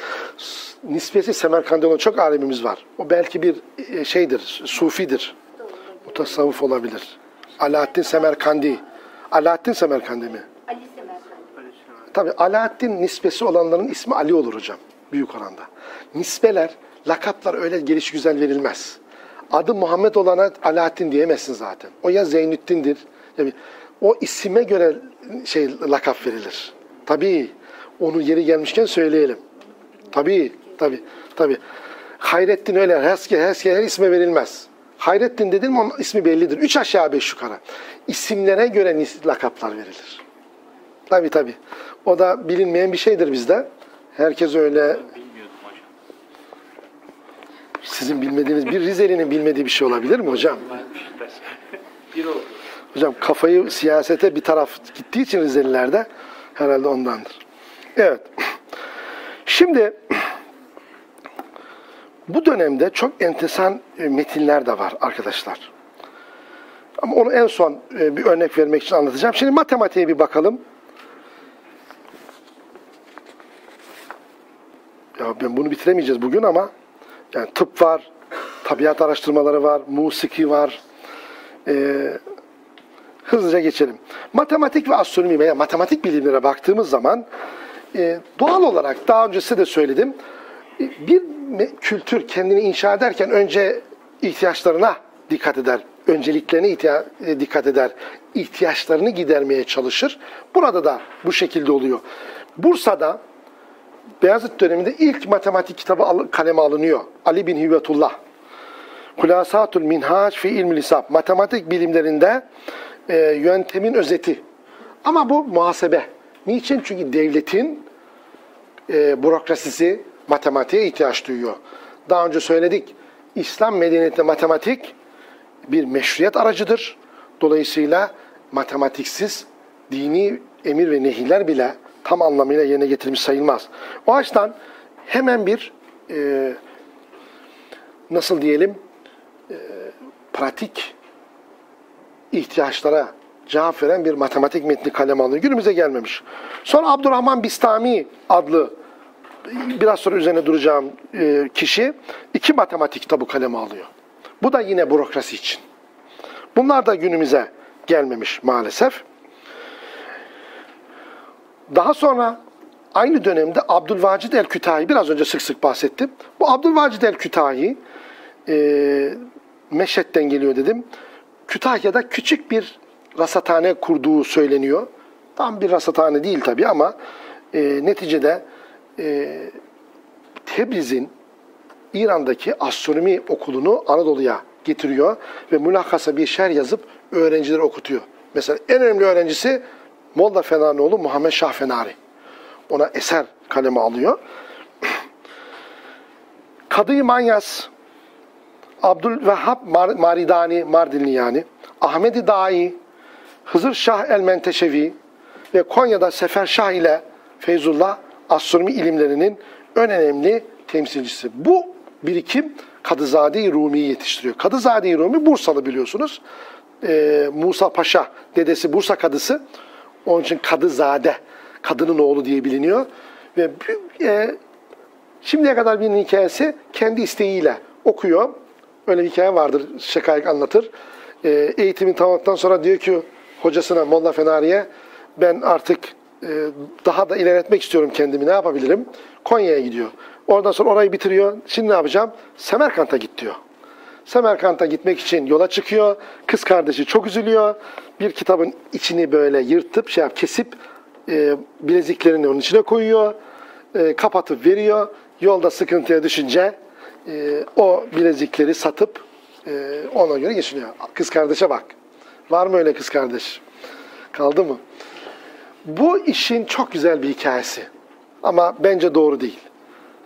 nispeti Semerkant'ta olan çok alimimiz var. O belki bir e, şeydir, sufidir. Mutasavvıf olabilir. Alaaddin Semerkandi. Alaaddin Semerkandi mi? Ali Semerkandi. Tabi Alaaddin nispesi olanların ismi Ali olur hocam. Büyük oranda. Nisbeler, lakaplar öyle geliş güzel verilmez. Adı Muhammed olana Alaaddin diyemezsin zaten. O ya Zeynüddin'dir. ya bir- o isime göre şey lakap verilir. Tabii. Onu yeri gelmişken söyleyelim. Tabii, tabii, tabii. Hayrettin öyle her, her, her isme verilmez. Hayrettin dedim onun ismi bellidir. Üç aşağı beş yukarı. İsimlere göre lakaplar verilir. Tabii tabii. O da bilinmeyen bir şeydir bizde. Herkes öyle. Sizin bilmediğiniz bir Rizeli'nin bilmediği bir şey olabilir mi hocam? Hocam kafayı siyasete bir taraf gittiği için Rizelilerde herhalde ondandır. Evet. Şimdi bu dönemde çok enteresan e, metinler de var arkadaşlar. Ama onu en son e, bir örnek vermek için anlatacağım. Şimdi matematiğe bir bakalım. Ya ben bunu bitiremeyeceğiz bugün ama yani tıp var, tabiat araştırmaları var, musiki var. Ee, hızlıca geçelim. Matematik ve astronomi veya matematik bilimlere baktığımız zaman e, doğal olarak daha önce size de söyledim. e, Bir kültür kendini inşa ederken önce ihtiyaçlarına dikkat eder. Önceliklerine e, dikkat eder. ihtiyaçlarını gidermeye çalışır. Burada da bu şekilde oluyor. Bursa'da Beyazıt döneminde ilk matematik kitabı al- kaleme alınıyor. Ali bin Hüvetullah. Hulasatul Minhac fi ilmil Hisab. Matematik bilimlerinde e, yöntemin özeti. Ama bu muhasebe. Niçin? Çünkü devletin e, bürokrasisi matematiğe ihtiyaç duyuyor. Daha önce söyledik. İslam medeniyetinde matematik bir meşruiyet aracıdır. Dolayısıyla matematiksiz dini emir ve nehirler bile tam anlamıyla yerine getirilmiş sayılmaz. O açıdan hemen bir e, nasıl diyelim e, pratik ihtiyaçlara cevap veren bir matematik metni kaleme alıyor. Günümüze gelmemiş. Sonra Abdurrahman Bistami adlı biraz sonra üzerine duracağım e, kişi iki matematik kitabı kaleme alıyor. Bu da yine bürokrasi için. Bunlar da günümüze gelmemiş maalesef. Daha sonra aynı dönemde Abdülvacid el-Kütahi, biraz önce sık sık bahsettim. Bu Abdülvacid el-Kütahi e, Meşhed'den geliyor dedim. Kütahya'da küçük bir rasathane kurduğu söyleniyor. Tam bir rasathane değil tabii ama e, neticede e, Tebriz'in İran'daki astronomi okulunu Anadolu'ya getiriyor ve mülakasa bir şer yazıp öğrencileri okutuyor. Mesela en önemli öğrencisi Molla Fenarioğlu Muhammed Şah Fenari. Ona eser kaleme alıyor. Kadı Manyas, Abdülvehhab Mar- Maridani, Mardinli yani, Ahmedi Dai, Hızır Şah El Menteşevi ve Konya'da Sefer Şah ile Feyzullah astronomi ilimlerinin en önemli temsilcisi. Bu birikim Kadızade-i Rumi'yi yetiştiriyor. Kadızade-i Rumi Bursalı biliyorsunuz. Ee, Musa Paşa, dedesi Bursa kadısı. Onun için Kadızade, kadının oğlu diye biliniyor. Ve e, şimdiye kadar bir hikayesi kendi isteğiyle okuyor. Öyle bir hikaye vardır, Şekayık anlatır. E, eğitimin tamamladıktan sonra diyor ki hocasına, Molla Fenari'ye ben artık e, daha da ilerletmek istiyorum kendimi, ne yapabilirim? Konya'ya gidiyor. Oradan sonra orayı bitiriyor. Şimdi ne yapacağım? Semerkant'a git diyor. Semerkant'a gitmek için yola çıkıyor. Kız kardeşi çok üzülüyor. Bir kitabın içini böyle yırtıp, şey yap, kesip e, bileziklerini onun içine koyuyor. E, kapatıp veriyor. Yolda sıkıntıya düşünce e, o bilezikleri satıp e, ona göre geçiniyor. Kız kardeşe bak. Var mı öyle kız kardeş? Kaldı mı? Bu işin çok güzel bir hikayesi. Ama bence doğru değil.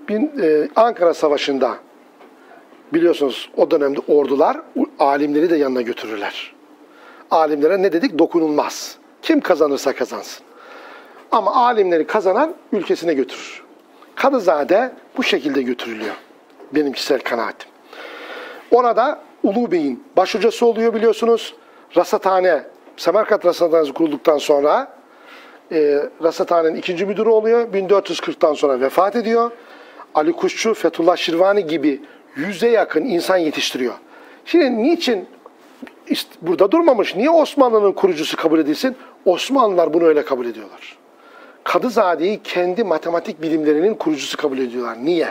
Bin, e, Ankara Savaşı'nda biliyorsunuz o dönemde ordular alimleri de yanına götürürler. Alimlere ne dedik? Dokunulmaz. Kim kazanırsa kazansın. Ama alimleri kazanan ülkesine götürür. Kadızade bu şekilde götürülüyor. Benim kişisel kanaatim. Orada Ulu Bey'in başhocası oluyor biliyorsunuz. Rasathane, Semerkant Rasathanesi kurulduktan sonra e, Rasathane'nin ikinci müdürü oluyor. 1440'tan sonra vefat ediyor. Ali Kuşçu, Fethullah Şirvani gibi yüze yakın insan yetiştiriyor. Şimdi niçin burada durmamış? Niye Osmanlı'nın kurucusu kabul edilsin? Osmanlılar bunu öyle kabul ediyorlar. Kadızade'yi kendi matematik bilimlerinin kurucusu kabul ediyorlar. Niye?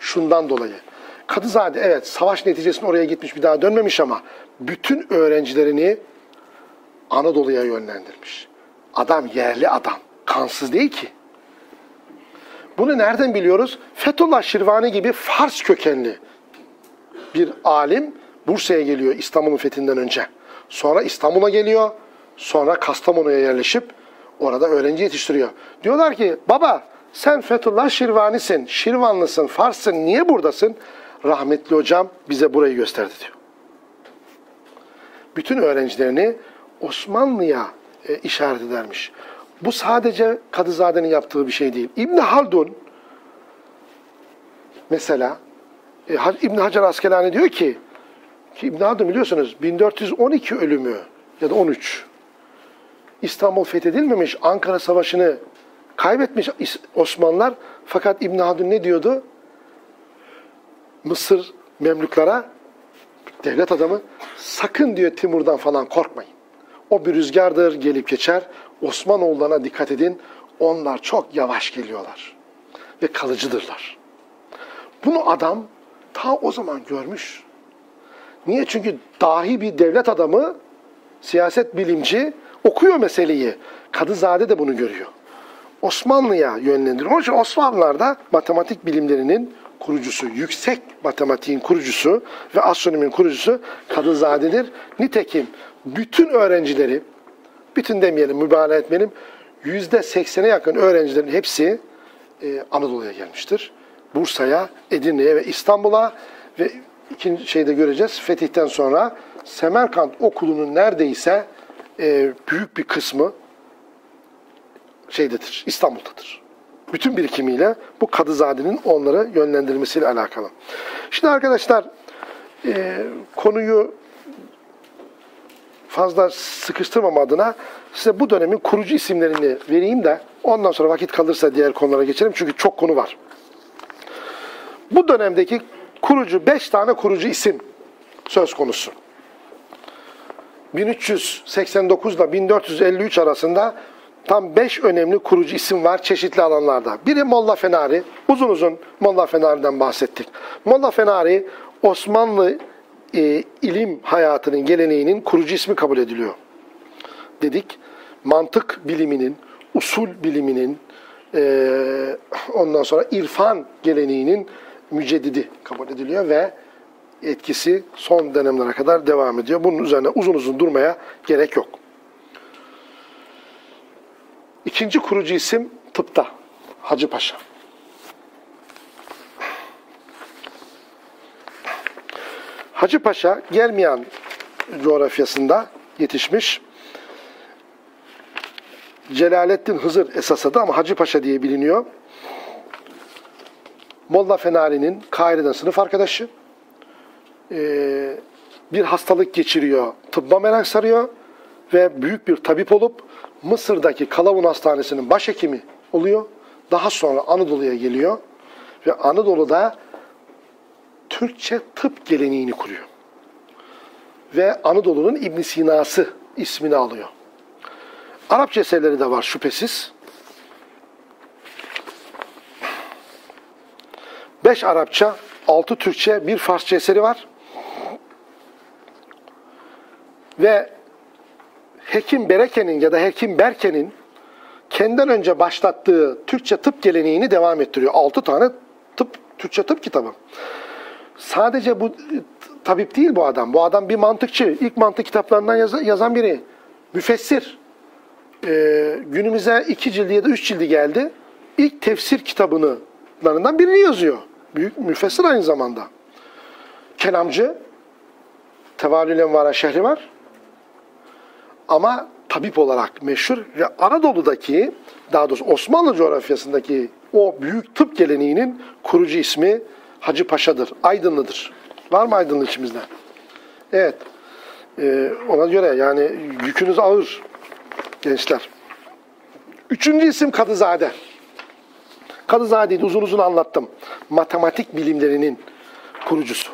Şundan dolayı. Kadızade evet savaş neticesinde oraya gitmiş bir daha dönmemiş ama bütün öğrencilerini Anadolu'ya yönlendirmiş. Adam yerli adam. Kansız değil ki. Bunu nereden biliyoruz? Fethullah Şirvani gibi Fars kökenli bir alim Bursa'ya geliyor İstanbul'un fethinden önce. Sonra İstanbul'a geliyor. Sonra Kastamonu'ya yerleşip orada öğrenci yetiştiriyor. Diyorlar ki baba sen Fethullah Şirvani'sin, Şirvanlısın, Fars'sın, niye buradasın? Rahmetli hocam bize burayı gösterdi diyor. Bütün öğrencilerini Osmanlı'ya e, işaret edermiş. Bu sadece Kadızade'nin yaptığı bir şey değil. İbn Haldun mesela e, İbn Hacer Askelani diyor ki ki İbn Haldun biliyorsunuz 1412 ölümü ya da 13 İstanbul fethedilmemiş, Ankara Savaşı'nı kaybetmiş Osmanlılar. Fakat İbn Haldun ne diyordu? Mısır Memlüklara devlet adamı sakın diyor Timur'dan falan korkmayın. O bir rüzgardır, gelip geçer. Osmanoğullarına dikkat edin. Onlar çok yavaş geliyorlar. Ve kalıcıdırlar. Bunu adam ta o zaman görmüş. Niye? Çünkü dahi bir devlet adamı, siyaset bilimci okuyor meseleyi. Kadızade de bunu görüyor. Osmanlı'ya yönlendiriyor. Onun için Osmanlılar da matematik bilimlerinin kurucusu, yüksek matematiğin kurucusu ve astronominin kurucusu Kadızade'dir. Nitekim bütün öğrencileri, bütün demeyelim, mübalağa etmeyelim, yüzde seksene yakın öğrencilerin hepsi e, Anadolu'ya gelmiştir. Bursa'ya, Edirne'ye ve İstanbul'a ve ikinci şeyde göreceğiz. Fetih'ten sonra Semerkant okulunun neredeyse e, büyük bir kısmı şeydedir, İstanbul'dadır. Bütün birikimiyle bu Kadızade'nin onları yönlendirmesiyle alakalı. Şimdi arkadaşlar e, konuyu fazla sıkıştırmam adına size bu dönemin kurucu isimlerini vereyim de ondan sonra vakit kalırsa diğer konulara geçelim. Çünkü çok konu var. Bu dönemdeki kurucu, beş tane kurucu isim söz konusu. 1389 ile 1453 arasında tam beş önemli kurucu isim var çeşitli alanlarda. Biri Molla Fenari. Uzun uzun Molla Fenari'den bahsettik. Molla Fenari Osmanlı e, ilim hayatının geleneğinin kurucu ismi kabul ediliyor. Dedik. Mantık biliminin, usul biliminin, e, ondan sonra irfan geleneğinin müceddidi kabul ediliyor ve etkisi son dönemlere kadar devam ediyor. Bunun üzerine uzun uzun durmaya gerek yok. İkinci kurucu isim tıpta. Hacı Paşa. Hacı Paşa Germiyan coğrafyasında yetişmiş. Celaleddin Hızır esas adı ama Hacı Paşa diye biliniyor. Molla Fenari'nin Kahire'den sınıf arkadaşı. Ee, bir hastalık geçiriyor, tıbba merak sarıyor ve büyük bir tabip olup Mısır'daki Kalavun Hastanesi'nin başhekimi oluyor. Daha sonra Anadolu'ya geliyor ve Anadolu'da Türkçe tıp geleneğini kuruyor. Ve Anadolu'nun İbn Sina'sı ismini alıyor. Arapça eserleri de var şüphesiz. Beş Arapça, altı Türkçe, bir Farsça eseri var. Ve Hekim Bereke'nin ya da Hekim Berke'nin kendinden önce başlattığı Türkçe tıp geleneğini devam ettiriyor. Altı tane tıp, Türkçe tıp kitabı. sadece bu tabip değil bu adam. Bu adam bir mantıkçı. İlk mantık kitaplarından yaz- yazan biri. Müfessir. Ee, günümüze iki cildi ya da üç cildi geldi. İlk tefsir kitabınlarından birini yazıyor. Büyük müfessir aynı zamanda. Kelamcı. Tevalül Envara şehri var. Ama tabip olarak meşhur ve Anadolu'daki daha doğrusu Osmanlı coğrafyasındaki o büyük tıp geleneğinin kurucu ismi Hacı Paşa'dır. Aydınlıdır. Var mı Aydınlı içimizde? Evet. Ee, ona göre yani yükünüz ağır gençler. Üçüncü isim Kadızade. Kadızade'yi de uzun uzun anlattım. Matematik bilimlerinin kurucusu.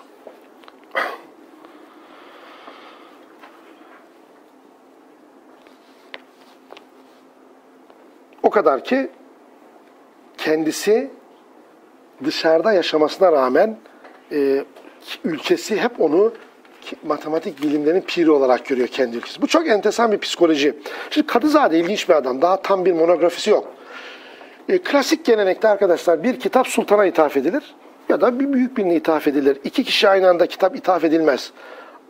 O kadar ki kendisi dışarıda yaşamasına rağmen e, ülkesi hep onu matematik bilimlerin piri olarak görüyor kendi ülkesi. Bu çok enteresan bir psikoloji. Şimdi Kadızade ilginç bir adam. Daha tam bir monografisi yok. E, klasik gelenekte arkadaşlar bir kitap sultana ithaf edilir ya da bir büyük birine ithaf edilir. İki kişi aynı anda kitap ithaf edilmez.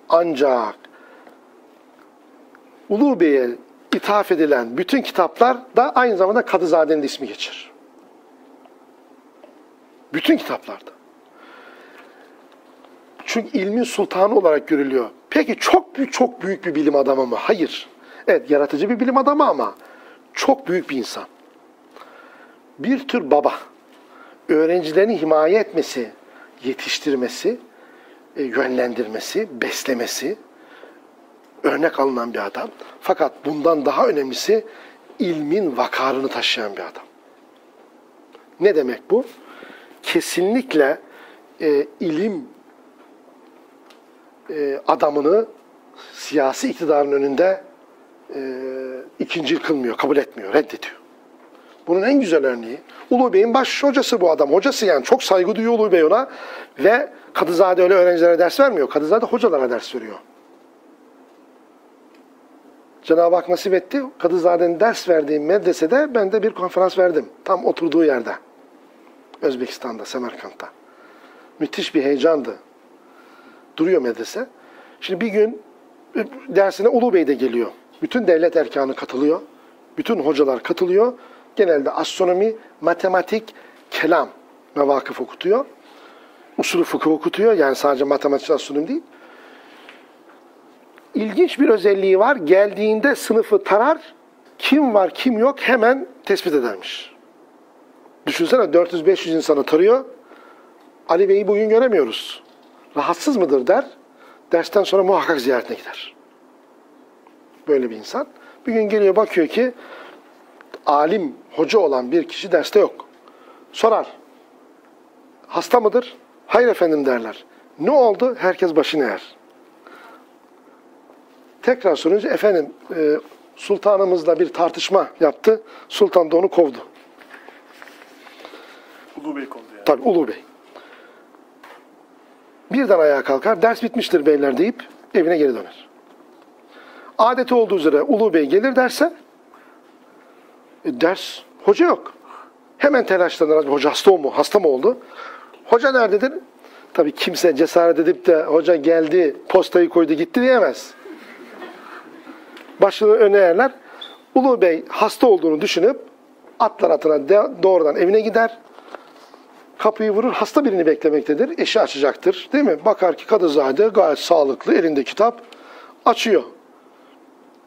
Ancak Ulu Bey'e ithaf edilen bütün kitaplar da aynı zamanda Kadızade'nin de ismi geçer. Bütün kitaplarda. Çünkü ilmin sultanı olarak görülüyor. Peki çok büyük çok büyük bir bilim adamı mı? Hayır. Evet yaratıcı bir bilim adamı ama çok büyük bir insan. Bir tür baba. Öğrencilerini himaye etmesi, yetiştirmesi, e, yönlendirmesi, beslemesi, örnek alınan bir adam. Fakat bundan daha önemlisi ilmin vakarını taşıyan bir adam. Ne demek bu? Kesinlikle e, ilim e, adamını siyasi iktidarın önünde e, ikincil kılmıyor, kabul etmiyor, reddediyor. Bunun en güzel örneği Ulu Bey'in baş hocası bu adam. Hocası yani çok saygı duyuyor Ulu Bey ona ve Kadızade öyle öğrencilere ders vermiyor. Kadızade hocalara ders veriyor. Cenab-ı Hak nasip etti. Kadızade'nin ders verdiği medresede ben de bir konferans verdim. Tam oturduğu yerde. Özbekistan'da, Semerkant'ta. Müthiş bir heyecandı. Duruyor medrese. Şimdi bir gün dersine Ulu Bey de geliyor. Bütün devlet erkanı katılıyor. Bütün hocalar katılıyor. Genelde astronomi, matematik, kelam mevakıf okutuyor. Usulü fıkıh okutuyor. Yani sadece matematik astronomi değil. İlginç bir özelliği var. Geldiğinde sınıfı tarar. Kim var kim yok hemen tespit edermiş. Düşünsene 400-500 insanı tarıyor. Ali Bey'i bugün göremiyoruz. Rahatsız mıdır der. Dersten sonra muhakkak ziyaretine gider. Böyle bir insan. Bir gün geliyor bakıyor ki alim, hoca olan bir kişi derste yok. Sorar. Hasta mıdır? Hayır efendim derler. Ne oldu? Herkes başını eğer. Tekrar sorunca efendim e, sultanımızla bir tartışma yaptı. Sultan da onu kovdu. Ulu Bey kondu yani. Tabii Ulu Bey. Birden ayağa kalkar, ders bitmiştir beyler deyip evine geri döner. Adeti olduğu üzere Ulu Bey gelir derse, ders, hoca yok. Hemen telaşlanır, hoca hasta mı, hasta mı oldu? Hoca nerededir? Tabii kimse cesaret edip de hoca geldi, postayı koydu gitti diyemez. Başını öne eğerler. Ulu Bey hasta olduğunu düşünüp atlar atına doğrudan evine gider. Kapıyı vurur, hasta birini beklemektedir. Eşi açacaktır. Değil mi? Bakar ki Kadızade gayet sağlıklı, elinde kitap. Açıyor.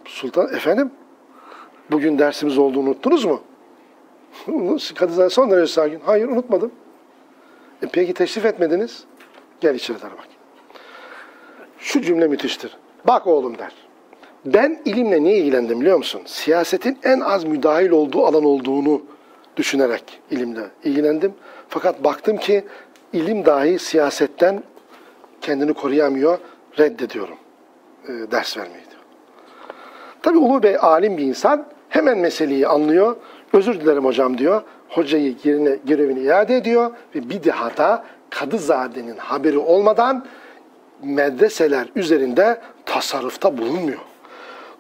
Sultan, efendim? Bugün dersimiz olduğunu unuttunuz mu? Kadızade son derece sakin. Hayır, unutmadım. E peki teşrif etmediniz. Gel içeri der bak. Şu cümle müthiştir. Bak oğlum der. Ben ilimle niye ilgilendim biliyor musun? Siyasetin en az müdahil olduğu alan olduğunu düşünerek ilimle ilgilendim. Fakat baktım ki ilim dahi siyasetten kendini koruyamıyor, reddediyorum e, ders vermeyi diyor. Tabii Ulu Bey alim bir insan, hemen meseleyi anlıyor. Özür dilerim hocam diyor. Hocayı yerine görevini iade ediyor ve bir daha da Kadızade'nin haberi olmadan medreseler üzerinde tasarrufta bulunmuyor.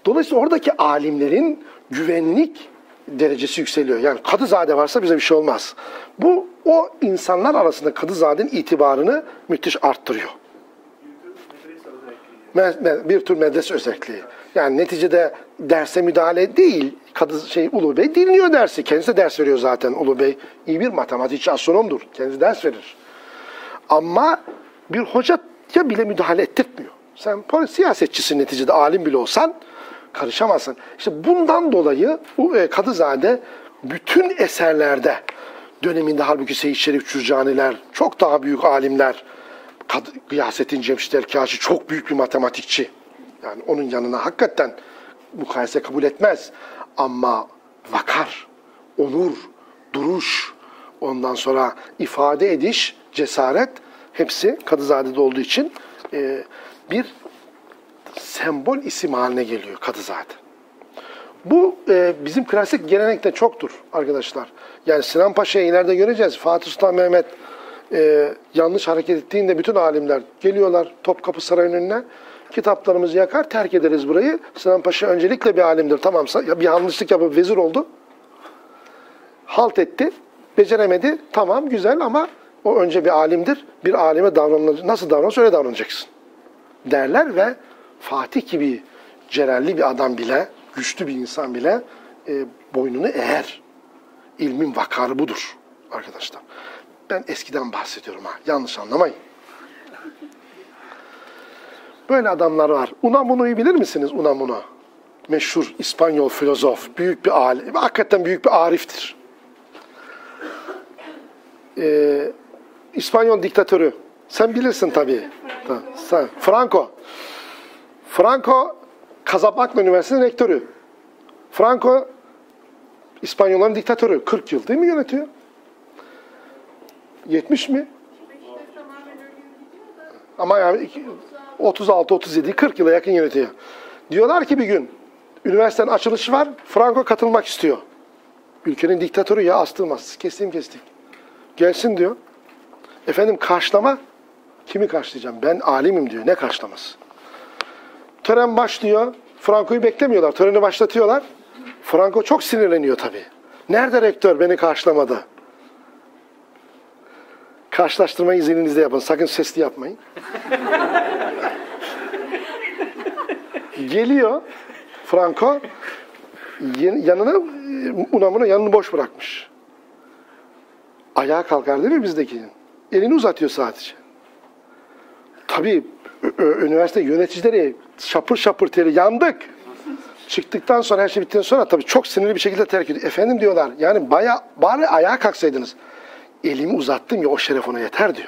Dolayısıyla oradaki alimlerin güvenlik derecesi yükseliyor. Yani Kadızade varsa bize bir şey olmaz. Bu O insanlar arasında Kadızade'nin itibarını müthiş arttırıyor. Bir tür medrese özelliği. Yani neticede derse müdahale değil. Kadı şey Ulu Bey dinliyor dersi. Kendisi de ders veriyor zaten Ulu Bey. İyi bir matematikçi, astronomdur. Kendisi ders verir. Ama bir hoca ya bile müdahale ettirtmiyor. Sen polis siyasetçisin neticede alim bile olsan karışamazsın. İşte bundan dolayı e, Kadızade bütün eserlerde döneminde halbuki Seyyid Şerif Cürcaniler, çok daha büyük alimler, Gıyasettin Cemşit Erkaşi çok büyük bir matematikçi. Yani onun yanına hakikaten mukayese kabul etmez. Ama vakar, onur, duruş, ondan sonra ifade ediş, cesaret hepsi Kadızade'de olduğu için e, bir sembol isim haline geliyor Kadızade. Bu e, bizim klasik gelenekte çoktur arkadaşlar. Yani Sinan Paşa'yı ileride göreceğiz. Fatih Sultan Mehmet e, yanlış hareket ettiğinde bütün alimler geliyorlar Topkapı Sarayı'nın önüne. Kitaplarımızı yakar, terk ederiz burayı. Sinan Paşa öncelikle bir alimdir. Tamamsa ya bir yanlışlık yapıp vezir oldu. Halt etti. Beceremedi. Tamam güzel ama o önce bir alimdir. Bir alime davranılacak. Nasıl davranırsa öyle davranacaksın. Derler ve Fatih gibi cerelli bir adam bile, güçlü bir insan bile e, boynunu eğer. İlmin vakarı budur arkadaşlar. Ben eskiden bahsediyorum ha. Yanlış anlamayın. Böyle adamlar var. Unamuno'yu bilir misiniz Unamuno? Meşhur İspanyol filozof, büyük bir alim, hakikaten büyük bir ariftir. Ee, İspanyol diktatörü. Sen bilirsin tabii. Sen, Franco. Franco, Casablanca Üniversitesi'nin rektörü. Franco, İspanyolların diktatörü. 40 yıl değil mi yönetiyor? 70 mi? Ama yani 36, 37, 40 yıla yakın yönetiyor. Diyorlar ki bir gün üniversitenin açılışı var. Franco katılmak istiyor. Ülkenin diktatörü ya astırmaz. Kestim kestik. Gelsin diyor. Efendim karşılama. Kimi karşılayacağım? Ben alimim diyor. Ne karşılaması? Tören başlıyor. Franco'yu beklemiyorlar. Töreni başlatıyorlar. Franco çok sinirleniyor tabii. Nerede rektör beni karşılamadı? Karşılaştırmayı zihninizde yapın. Sakın sesli yapmayın. Geliyor Franco yan- yanına unamına yanını boş bırakmış. Ayağa kalkar değil mi bizdeki? Elini uzatıyor sadece. Tabii üniversite yöneticileri şapır şapır teri yandık. Çıktıktan sonra her şey bittikten sonra tabii çok sinirli bir şekilde terk ediyor. Efendim diyorlar yani baya bari ayağa kalksaydınız. Elimi uzattım ya o şeref ona yeter diyor.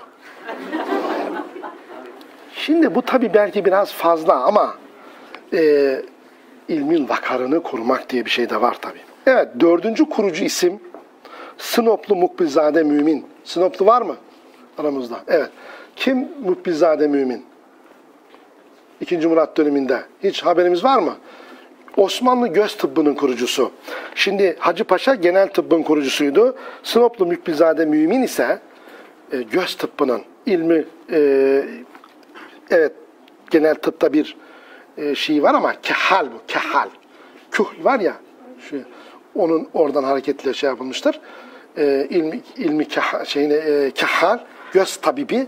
Şimdi bu tabii belki biraz fazla ama e, ilmin vakarını korumak diye bir şey de var tabii. Evet dördüncü kurucu isim Sinoplu Mukbilzade Mümin. Sinoplu var mı aramızda? Evet. Kim Mukbilzade Mümin? İkinci Murat döneminde. Hiç haberimiz var mı? Osmanlı göz tıbbının kurucusu. Şimdi Hacı Paşa genel tıbbın kurucusuydu. Sinoplu Mükbilzade Mümin ise e, göz tıbbının ilmi e, evet genel tıpta bir e, şey var ama kehal bu kehal. Kühl var ya şu onun oradan hareketle şey yapılmıştır. E, ilmi ilmi kehal, şeyine, e, kehal göz tabibi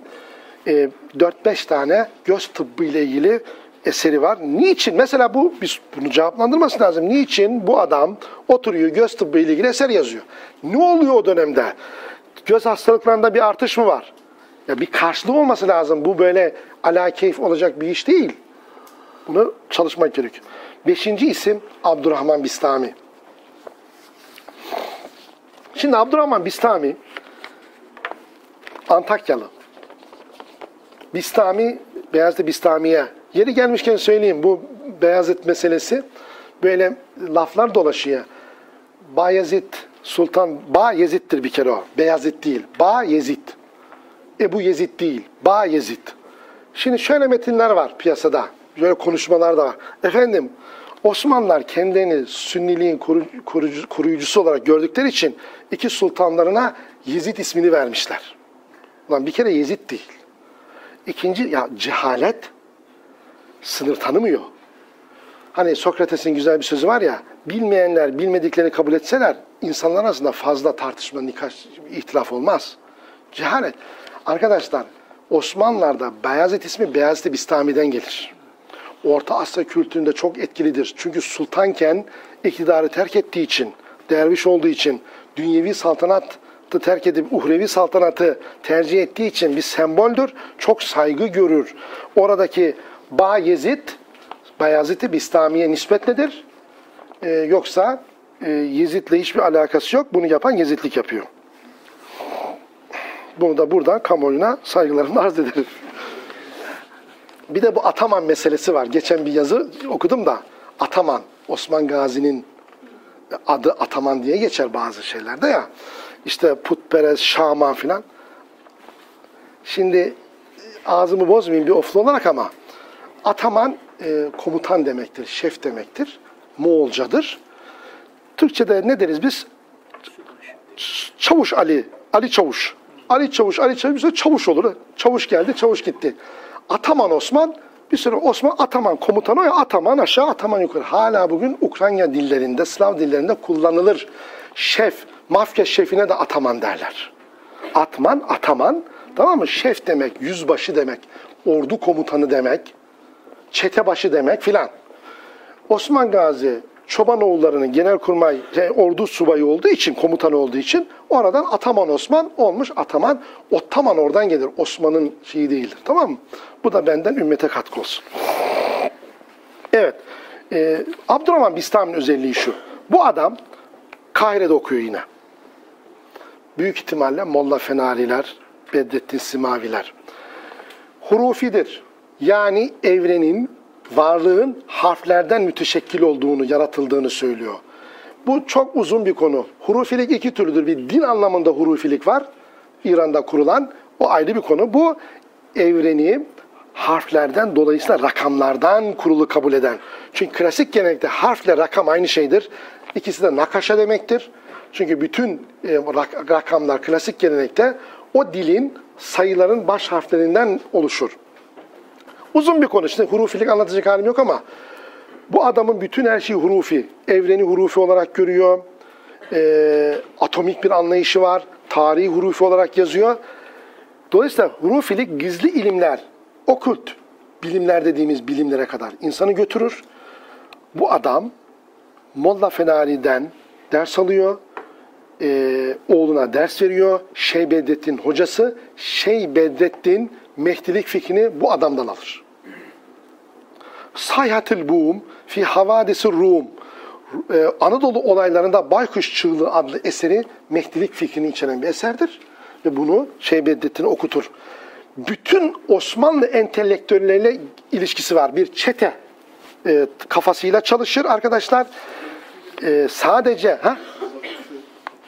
e, 4-5 tane göz tıbbı ile ilgili eseri var. Niçin? Mesela bu biz bunu cevaplandırması lazım. Niçin bu adam oturuyor göz tıbbı ile ilgili eser yazıyor? Ne oluyor o dönemde? Göz hastalıklarında bir artış mı var? Ya bir karşılığı olması lazım. Bu böyle ala keyif olacak bir iş değil. Bunu çalışmak gerekiyor. Beşinci isim Abdurrahman Bistami. Şimdi Abdurrahman Bistami Antakyalı. Bistami, Beyazıt Bistami'ye. Yeri gelmişken söyleyeyim bu Beyazıt meselesi böyle laflar dolaşıyor. Bayezid Sultan, Ba Yezid'dir bir kere o. Beyazıt değil. Ba Yezid. Ebu Yezid değil. Ba. Şimdi şöyle metinler var piyasada. Böyle konuşmalar da var. Efendim Osmanlılar kendilerini Sünniliğin koru- korucu- koruyucusu olarak gördükleri için iki sultanlarına Yezid ismini vermişler. Ulan bir kere Yezid değil. İkinci ya cehalet sınır tanımıyor. Hani Sokrates'in güzel bir sözü var ya, bilmeyenler bilmediklerini kabul etseler insanlar arasında fazla tartışma, nikah, ihtilaf olmaz. Cehalet. Arkadaşlar Osmanlılar'da Beyazıt ismi Beyazıt Bistami'den gelir. Orta Asya kültüründe çok etkilidir. Çünkü sultanken iktidarı terk ettiği için, derviş olduğu için, dünyevi saltanatı terk edip uhrevi saltanatı tercih ettiği için bir semboldür. Çok saygı görür. Oradaki Bayezid, Bayezid-i Bistami'ye nispet nedir? Ee, yoksa e, Yezid'le hiçbir alakası yok. Bunu yapan Yezidlik yapıyor. Bunu da buradan kamuoyuna saygılarımı arz ederim. Bir de bu Ataman meselesi var. Geçen bir yazı okudum da Ataman, Osman Gazi'nin adı Ataman diye geçer bazı şeylerde ya. İşte putperest, şaman filan. Şimdi ağzımı bozmayayım bir oflu olarak ama Ataman e, komutan demektir, şef demektir. Moğolcadır. Türkçe'de ne deriz biz? Çavuş Ali, Ali Çavuş. Ali Çavuş, Ali Çavuş çavuş olur. Çavuş geldi, çavuş gitti. Ataman Osman, bir süre Osman Ataman komutanı o ya Ataman aşağı, Ataman yukarı. Hala bugün Ukrayna dillerinde, Slav dillerinde kullanılır. Şef, mafya şefine de Ataman derler. Atman, Ataman, tamam mı? Şef demek, yüzbaşı demek, ordu komutanı demek, çetebaşı demek filan. Osman Gazi Çobanoğulları'nın genelkurmay şey, ordu subayı olduğu için, komutanı olduğu için oradan Ataman Osman olmuş. Ataman, Ottaman oradan gelir. Osman'ın şeyi değildir. Tamam mı? Bu da benden ümmete katkı olsun. Evet. Ee, Abdurrahman Bistami'nin özelliği şu. Bu adam Kahire'de okuyor yine. Büyük ihtimalle Molla Fenariler, Bedrettin Simaviler. Hurufidir. Yani evrenin varlığın harflerden müteşekkil olduğunu, yaratıldığını söylüyor. Bu çok uzun bir konu. Hurufilik iki türlüdür. Bir din anlamında hurufilik var. İran'da kurulan. O ayrı bir konu. Bu evreni harflerden dolayısıyla rakamlardan kurulu kabul eden. Çünkü klasik gelenekte harfle rakam aynı şeydir. İkisi de nakaşa demektir. Çünkü bütün e, rak- rakamlar klasik gelenekte o dilin sayıların baş harflerinden oluşur. Uzun bir konu. Şimdi hurufilik anlatacak halim yok ama bu adamın bütün her şeyi hurufi. Evreni hurufi olarak görüyor. Ee, atomik bir anlayışı var. Tarihi hurufi olarak yazıyor. Dolayısıyla hurufilik gizli ilimler, okült bilimler dediğimiz bilimlere kadar insanı götürür. Bu adam Molla Fenari'den ders alıyor. Ee, oğluna ders veriyor. Şeyh Bedrettin hocası. Şeyh Bedrettin Mehdilik fikrini bu adamdan alır. Sayhatil Buğum fi Havadisi Rum Ee, Anadolu olaylarında Baykuş Çığlığı adlı eseri Mehdilik fikrini içeren bir eserdir. Ve bunu Şeyh Bedrettin okutur. Bütün Osmanlı entelektüelleriyle ilişkisi var. Bir çete e, kafasıyla çalışır arkadaşlar. E, sadece ha?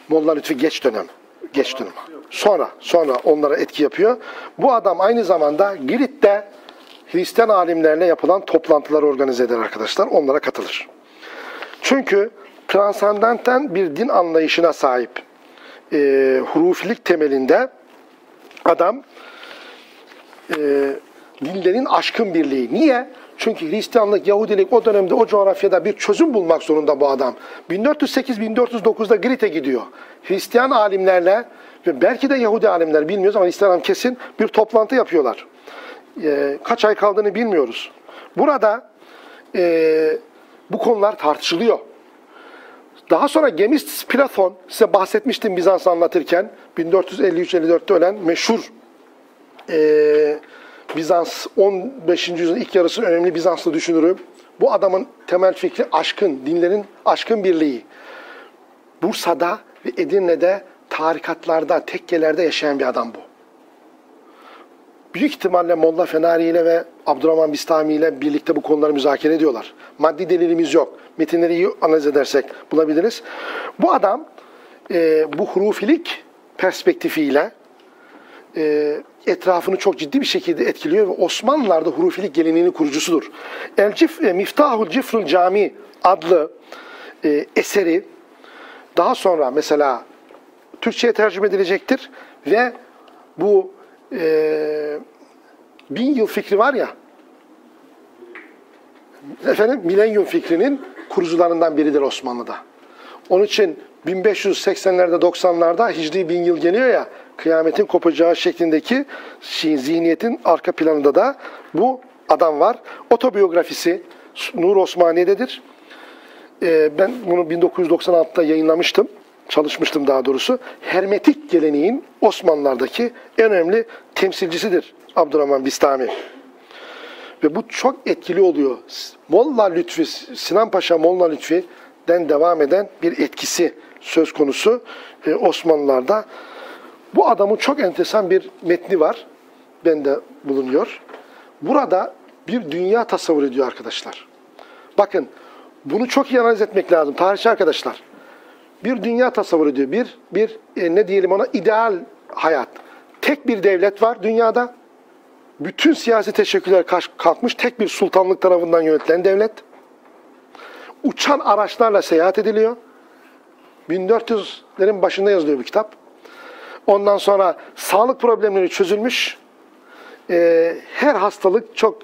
Molla Lütfi geç dönem. Geç dönem. Sonra, sonra onlara etki yapıyor. Bu adam aynı zamanda Girit'te Hristiyan alimlerle yapılan toplantılar organize eder arkadaşlar. Onlara katılır. Çünkü transandanten bir din anlayışına sahip e, hurufilik temelinde adam e, dinlerin aşkın birliği. Niye? Çünkü Hristiyanlık, Yahudilik o dönemde o coğrafyada bir çözüm bulmak zorunda bu adam. 1408-1409'da Girit'e gidiyor. Hristiyan alimlerle belki de Yahudi alimler bilmiyoruz ama alim kesin bir toplantı yapıyorlar. Ee, kaç ay kaldığını bilmiyoruz. Burada e, bu konular tartışılıyor. Daha sonra Gemistis Platon, size bahsetmiştim Bizans anlatırken, 1453-54'te ölen meşhur e, Bizans 15. yüzyılın ilk yarısı önemli Bizanslı düşünürü. Bu adamın temel fikri aşkın, dinlerin aşkın birliği. Bursa'da ve Edirne'de tarikatlarda, tekkelerde yaşayan bir adam bu. Büyük ihtimalle Molla Fenari ile ve Abdurrahman Bistami ile birlikte bu konuları müzakere ediyorlar. Maddi delilimiz yok. Metinleri iyi analiz edersek bulabiliriz. Bu adam e, bu hurufilik perspektifiyle e, etrafını çok ciddi bir şekilde etkiliyor ve Osmanlılar'da hurufilik geleneğinin kurucusudur. El Cif, e, Miftahul Cifrul Cami adlı e, eseri daha sonra mesela Türkçe'ye tercüme edilecektir ve bu e, bin yıl fikri var ya efendim milenyum fikrinin kurucularından biridir Osmanlı'da. Onun için 1580'lerde 90'larda Hicri bin yıl geliyor ya kıyametin kopacağı şeklindeki zihniyetin arka planında da bu adam var. Otobiyografisi Nur Osmaniye'dedir. Ee, ben bunu 1996'da yayınlamıştım. Çalışmıştım daha doğrusu. Hermetik geleneğin Osmanlılardaki en önemli temsilcisidir Abdurrahman Bistami. Ve bu çok etkili oluyor. Molla Lütfi, Sinan Paşa Molla Lütfi'den devam eden bir etkisi söz konusu e, Osmanlılarda. Bu adamın çok enteresan bir metni var. Bende bulunuyor. Burada bir dünya tasavvur ediyor arkadaşlar. Bakın bunu çok iyi analiz etmek lazım tarihçi arkadaşlar. Bir dünya tasavvur ediyor. Bir, bir e, ne diyelim ona ideal hayat. Tek bir devlet var dünyada. Bütün siyasi teşekkürler kalkmış. Tek bir sultanlık tarafından yönetilen devlet. Uçan araçlarla seyahat ediliyor. 1400'lerin başında yazılıyor bu kitap. Ondan sonra sağlık problemleri çözülmüş. Ee, her hastalık çok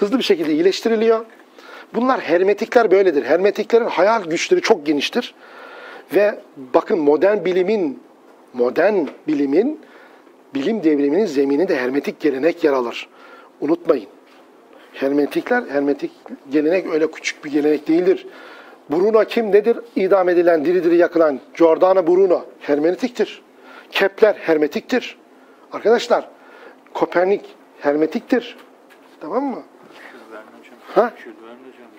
hızlı bir şekilde iyileştiriliyor. Bunlar hermetikler böyledir. Hermetiklerin hayal güçleri çok geniştir. Ve bakın modern bilimin modern bilimin bilim devriminin zemininde hermetik gelenek yer alır. Unutmayın. Hermetikler, hermetik gelenek öyle küçük bir gelenek değildir. Bruno kim nedir? İdam edilen, diri diri yakılan Giordano Bruno hermetiktir. Kepler hermetiktir. Arkadaşlar, Kopernik hermetiktir. Tamam mı? Ha?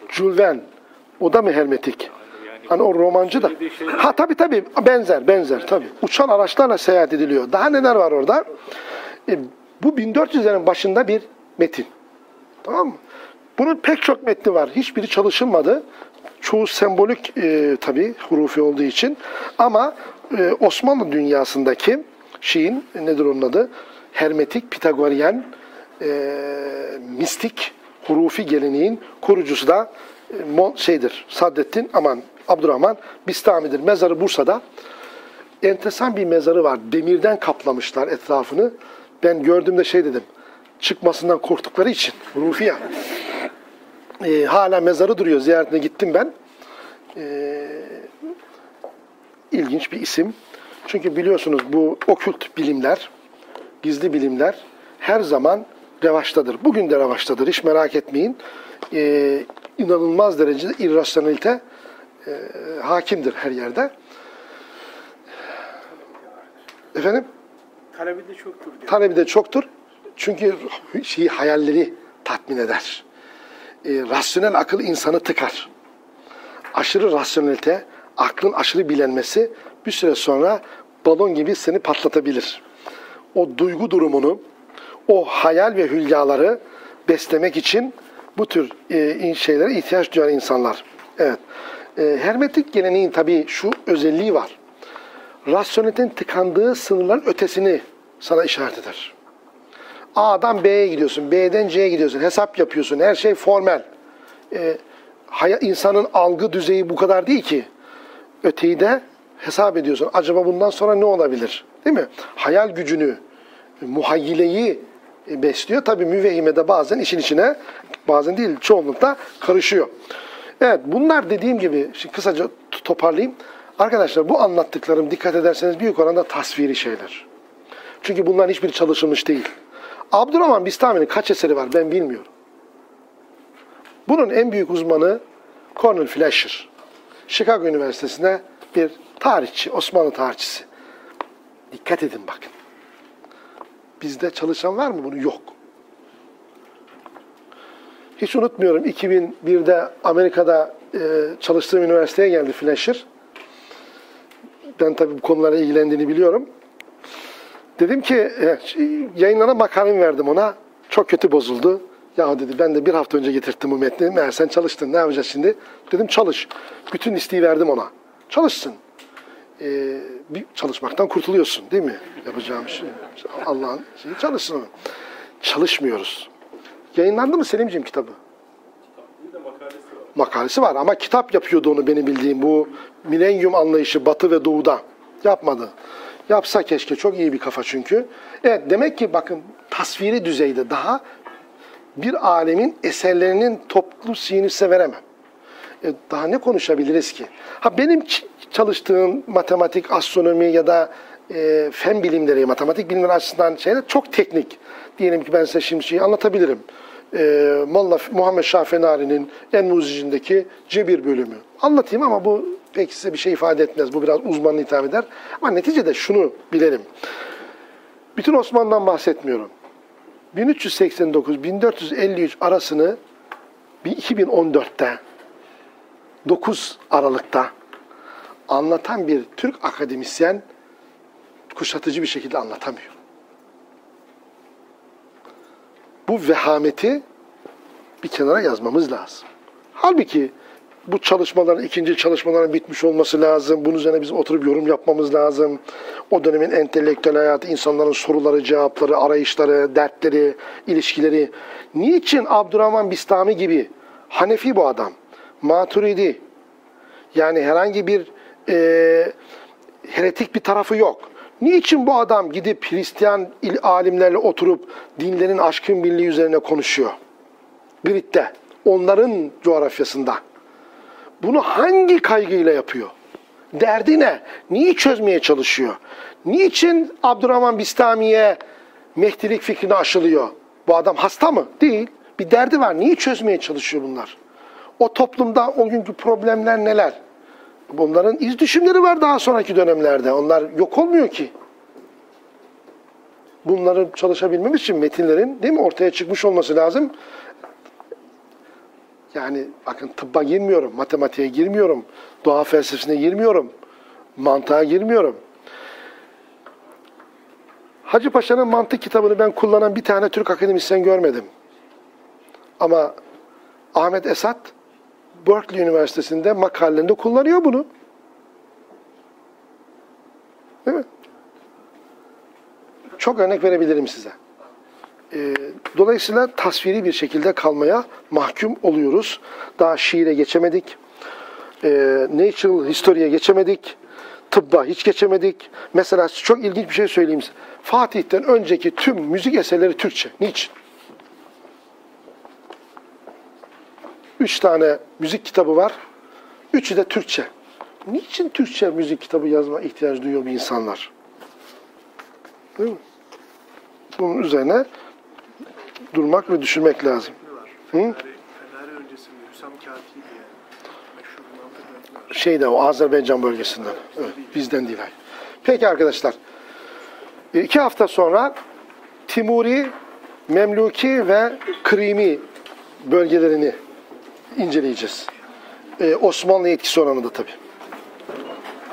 Jules Verne. O da mı hermetik? Hani o romancı da. Ha tabii tabii benzer benzer tabii. Uçan araçlarla seyahat ediliyor. Daha neler var orada? E, bu 1400'lerin başında bir metin. Tamam mı? Bunun pek çok metni var. Hiçbiri çalışılmadı. Çoğu sembolik e, tabii hurufi olduğu için. Ama e, Osmanlı dünyasındaki şeyin nedir onun adı? Hermetik, Pitagoryen, e, mistik, hurufi geleneğin kurucusu da e, şeydir. Saddettin aman Abdurrahman Bistami'dir. Mezarı Bursa'da. Enteresan bir mezarı var. Demirden kaplamışlar etrafını. Ben gördüğümde şey dedim. Çıkmasından korktukları için. Rufi ya. Ee, hala mezarı duruyor. Ziyaretine gittim ben. Ee, ilginç bir isim. Çünkü biliyorsunuz bu okült bilimler, gizli bilimler her zaman revaçtadır. Bugün de revaçtadır. Hiç merak etmeyin. Ee, inanılmaz derecede irrasyonelite e, hakimdir her yerde. Efendim? Talebi de çoktur diyor. Talebi de çoktur. Çünkü şeyi hayalleri tatmin eder. E, rasyonel akıl insanı tıkar. Aşırı rasyonelite, aklın aşırı bilenmesi bir süre sonra balon gibi seni patlatabilir. O duygu durumunu, o hayal ve hülyaları beslemek için bu tür e, şeylere ihtiyaç duyan insanlar. Evet. E, hermetik geleneğin tabii şu özelliği var. Rasyonelitenin tıkandığı sınırların ötesini sana işaret eder. A'dan B'ye gidiyorsun, B'den C'ye gidiyorsun, hesap yapıyorsun, her şey formel. E, haya, insanın algı düzeyi bu kadar değil ki. Öteyi de hesap ediyorsun. Acaba bundan sonra ne olabilir? Değil mi? Hayal gücünü, muhayyileyi e, besliyor. Tabii müvehime de bazen işin içine, bazen değil çoğunlukla karışıyor. Evet bunlar dediğim gibi, şimdi kısaca toparlayayım. Arkadaşlar bu anlattıklarım dikkat ederseniz büyük oranda tasviri şeyler. Çünkü bunların hiçbiri çalışılmış değil. Abdurrahman Bistami'nin kaç eseri var ben bilmiyorum. Bunun en büyük uzmanı Cornel Fletcher. Chicago Üniversitesi'nde bir tarihçi, Osmanlı tarihçisi. Dikkat edin bakın. Bizde çalışan var mı bunu? Yok. Hiç unutmuyorum 2001'de Amerika'da e, çalıştığım üniversiteye geldi Fletcher. Ben tabii bu konulara ilgilendiğini biliyorum. Dedim ki e, yayınlanan makalemi verdim ona. Çok kötü bozuldu. Ya dedi ben de bir hafta önce getirttim bu metni. Meğer sen çalıştın ne yapacağız şimdi? Dedim çalış. Bütün listeyi verdim ona. Çalışsın. Ee, bir çalışmaktan kurtuluyorsun değil mi? Yapacağım şey. Allah'ın şeyi çalışsın. ona. Çalışmıyoruz. Yayınlandı mı Selimciğim kitabı? Makalesi var ama kitap yapıyordu onu benim bildiğim bu milenyum anlayışı batı ve doğuda. Yapmadı. Yapsa keşke çok iyi bir kafa çünkü. Evet demek ki bakın tasviri düzeyde daha bir alemin eserlerinin toplu size veremem. E, daha ne konuşabiliriz ki? Ha benim çalıştığım matematik, astronomi ya da e, fen bilimleri, matematik bilimleri açısından şeyler çok teknik. Diyelim ki ben size şimdi şeyi anlatabilirim. E, Molla Muhammed Şafenari'nin en muzicindeki cebir bölümü. Anlatayım ama bu pek size bir şey ifade etmez. Bu biraz uzmanlığa hitap eder. Ama neticede şunu bilelim. Bütün Osmanlı'dan bahsetmiyorum. 1389-1453 arasını bir 2014'te 9 Aralık'ta anlatan bir Türk akademisyen kuşatıcı bir şekilde anlatamıyor. Bu vehameti bir kenara yazmamız lazım. Halbuki bu çalışmaların, ikinci çalışmaların bitmiş olması lazım. Bunun üzerine biz oturup yorum yapmamız lazım. O dönemin entelektüel hayatı, insanların soruları, cevapları, arayışları, dertleri, ilişkileri. Niçin Abdurrahman Bistami gibi Hanefi bu adam, Maturidi, yani herhangi bir e, heretik bir tarafı yok. Niçin bu adam gidip Hristiyan il- alimlerle oturup dinlerin aşkın birliği üzerine konuşuyor? Girit'te, onların coğrafyasında. Bunu hangi kaygıyla yapıyor? Derdi ne? Niye çözmeye çalışıyor? Niçin Abdurrahman Bistami'ye Mehdilik fikrini aşılıyor? Bu adam hasta mı? Değil. Bir derdi var. Niye çözmeye çalışıyor bunlar? O toplumda o günkü problemler neler? Bunların iz düşümleri var daha sonraki dönemlerde. Onlar yok olmuyor ki. Bunları çalışabilmemiz için metinlerin değil mi ortaya çıkmış olması lazım. Yani bakın tıbba girmiyorum, matematiğe girmiyorum, doğa felsefesine girmiyorum, mantığa girmiyorum. Hacı Paşa'nın mantık kitabını ben kullanan bir tane Türk akademisyen görmedim. Ama Ahmet Esat Berkeley Üniversitesi'nde makalelerinde kullanıyor bunu. Değil mi? Çok örnek verebilirim size. Ee, dolayısıyla tasviri bir şekilde kalmaya mahkum oluyoruz. Daha şiire geçemedik. Ee, natural history'e geçemedik. Tıbba hiç geçemedik. Mesela çok ilginç bir şey söyleyeyim size. Fatih'ten önceki tüm müzik eserleri Türkçe. Niçin? Üç tane müzik kitabı var. Üçü de Türkçe. Niçin Türkçe müzik kitabı yazma ihtiyacı duyuyor bu insanlar? Değil mi? Bunun üzerine durmak ve düşünmek lazım. Hı? Fenari, Fenari öncesinde Hüsam Kati diye meşhur bir mantık metni var. Şeyde o Azerbaycan bölgesinden. Evet, bizden değil. Peki arkadaşlar. İki hafta sonra Timuri, Memluki ve Krimi bölgelerini inceleyeceğiz. Ee, Osmanlı etkisi oranında tabii.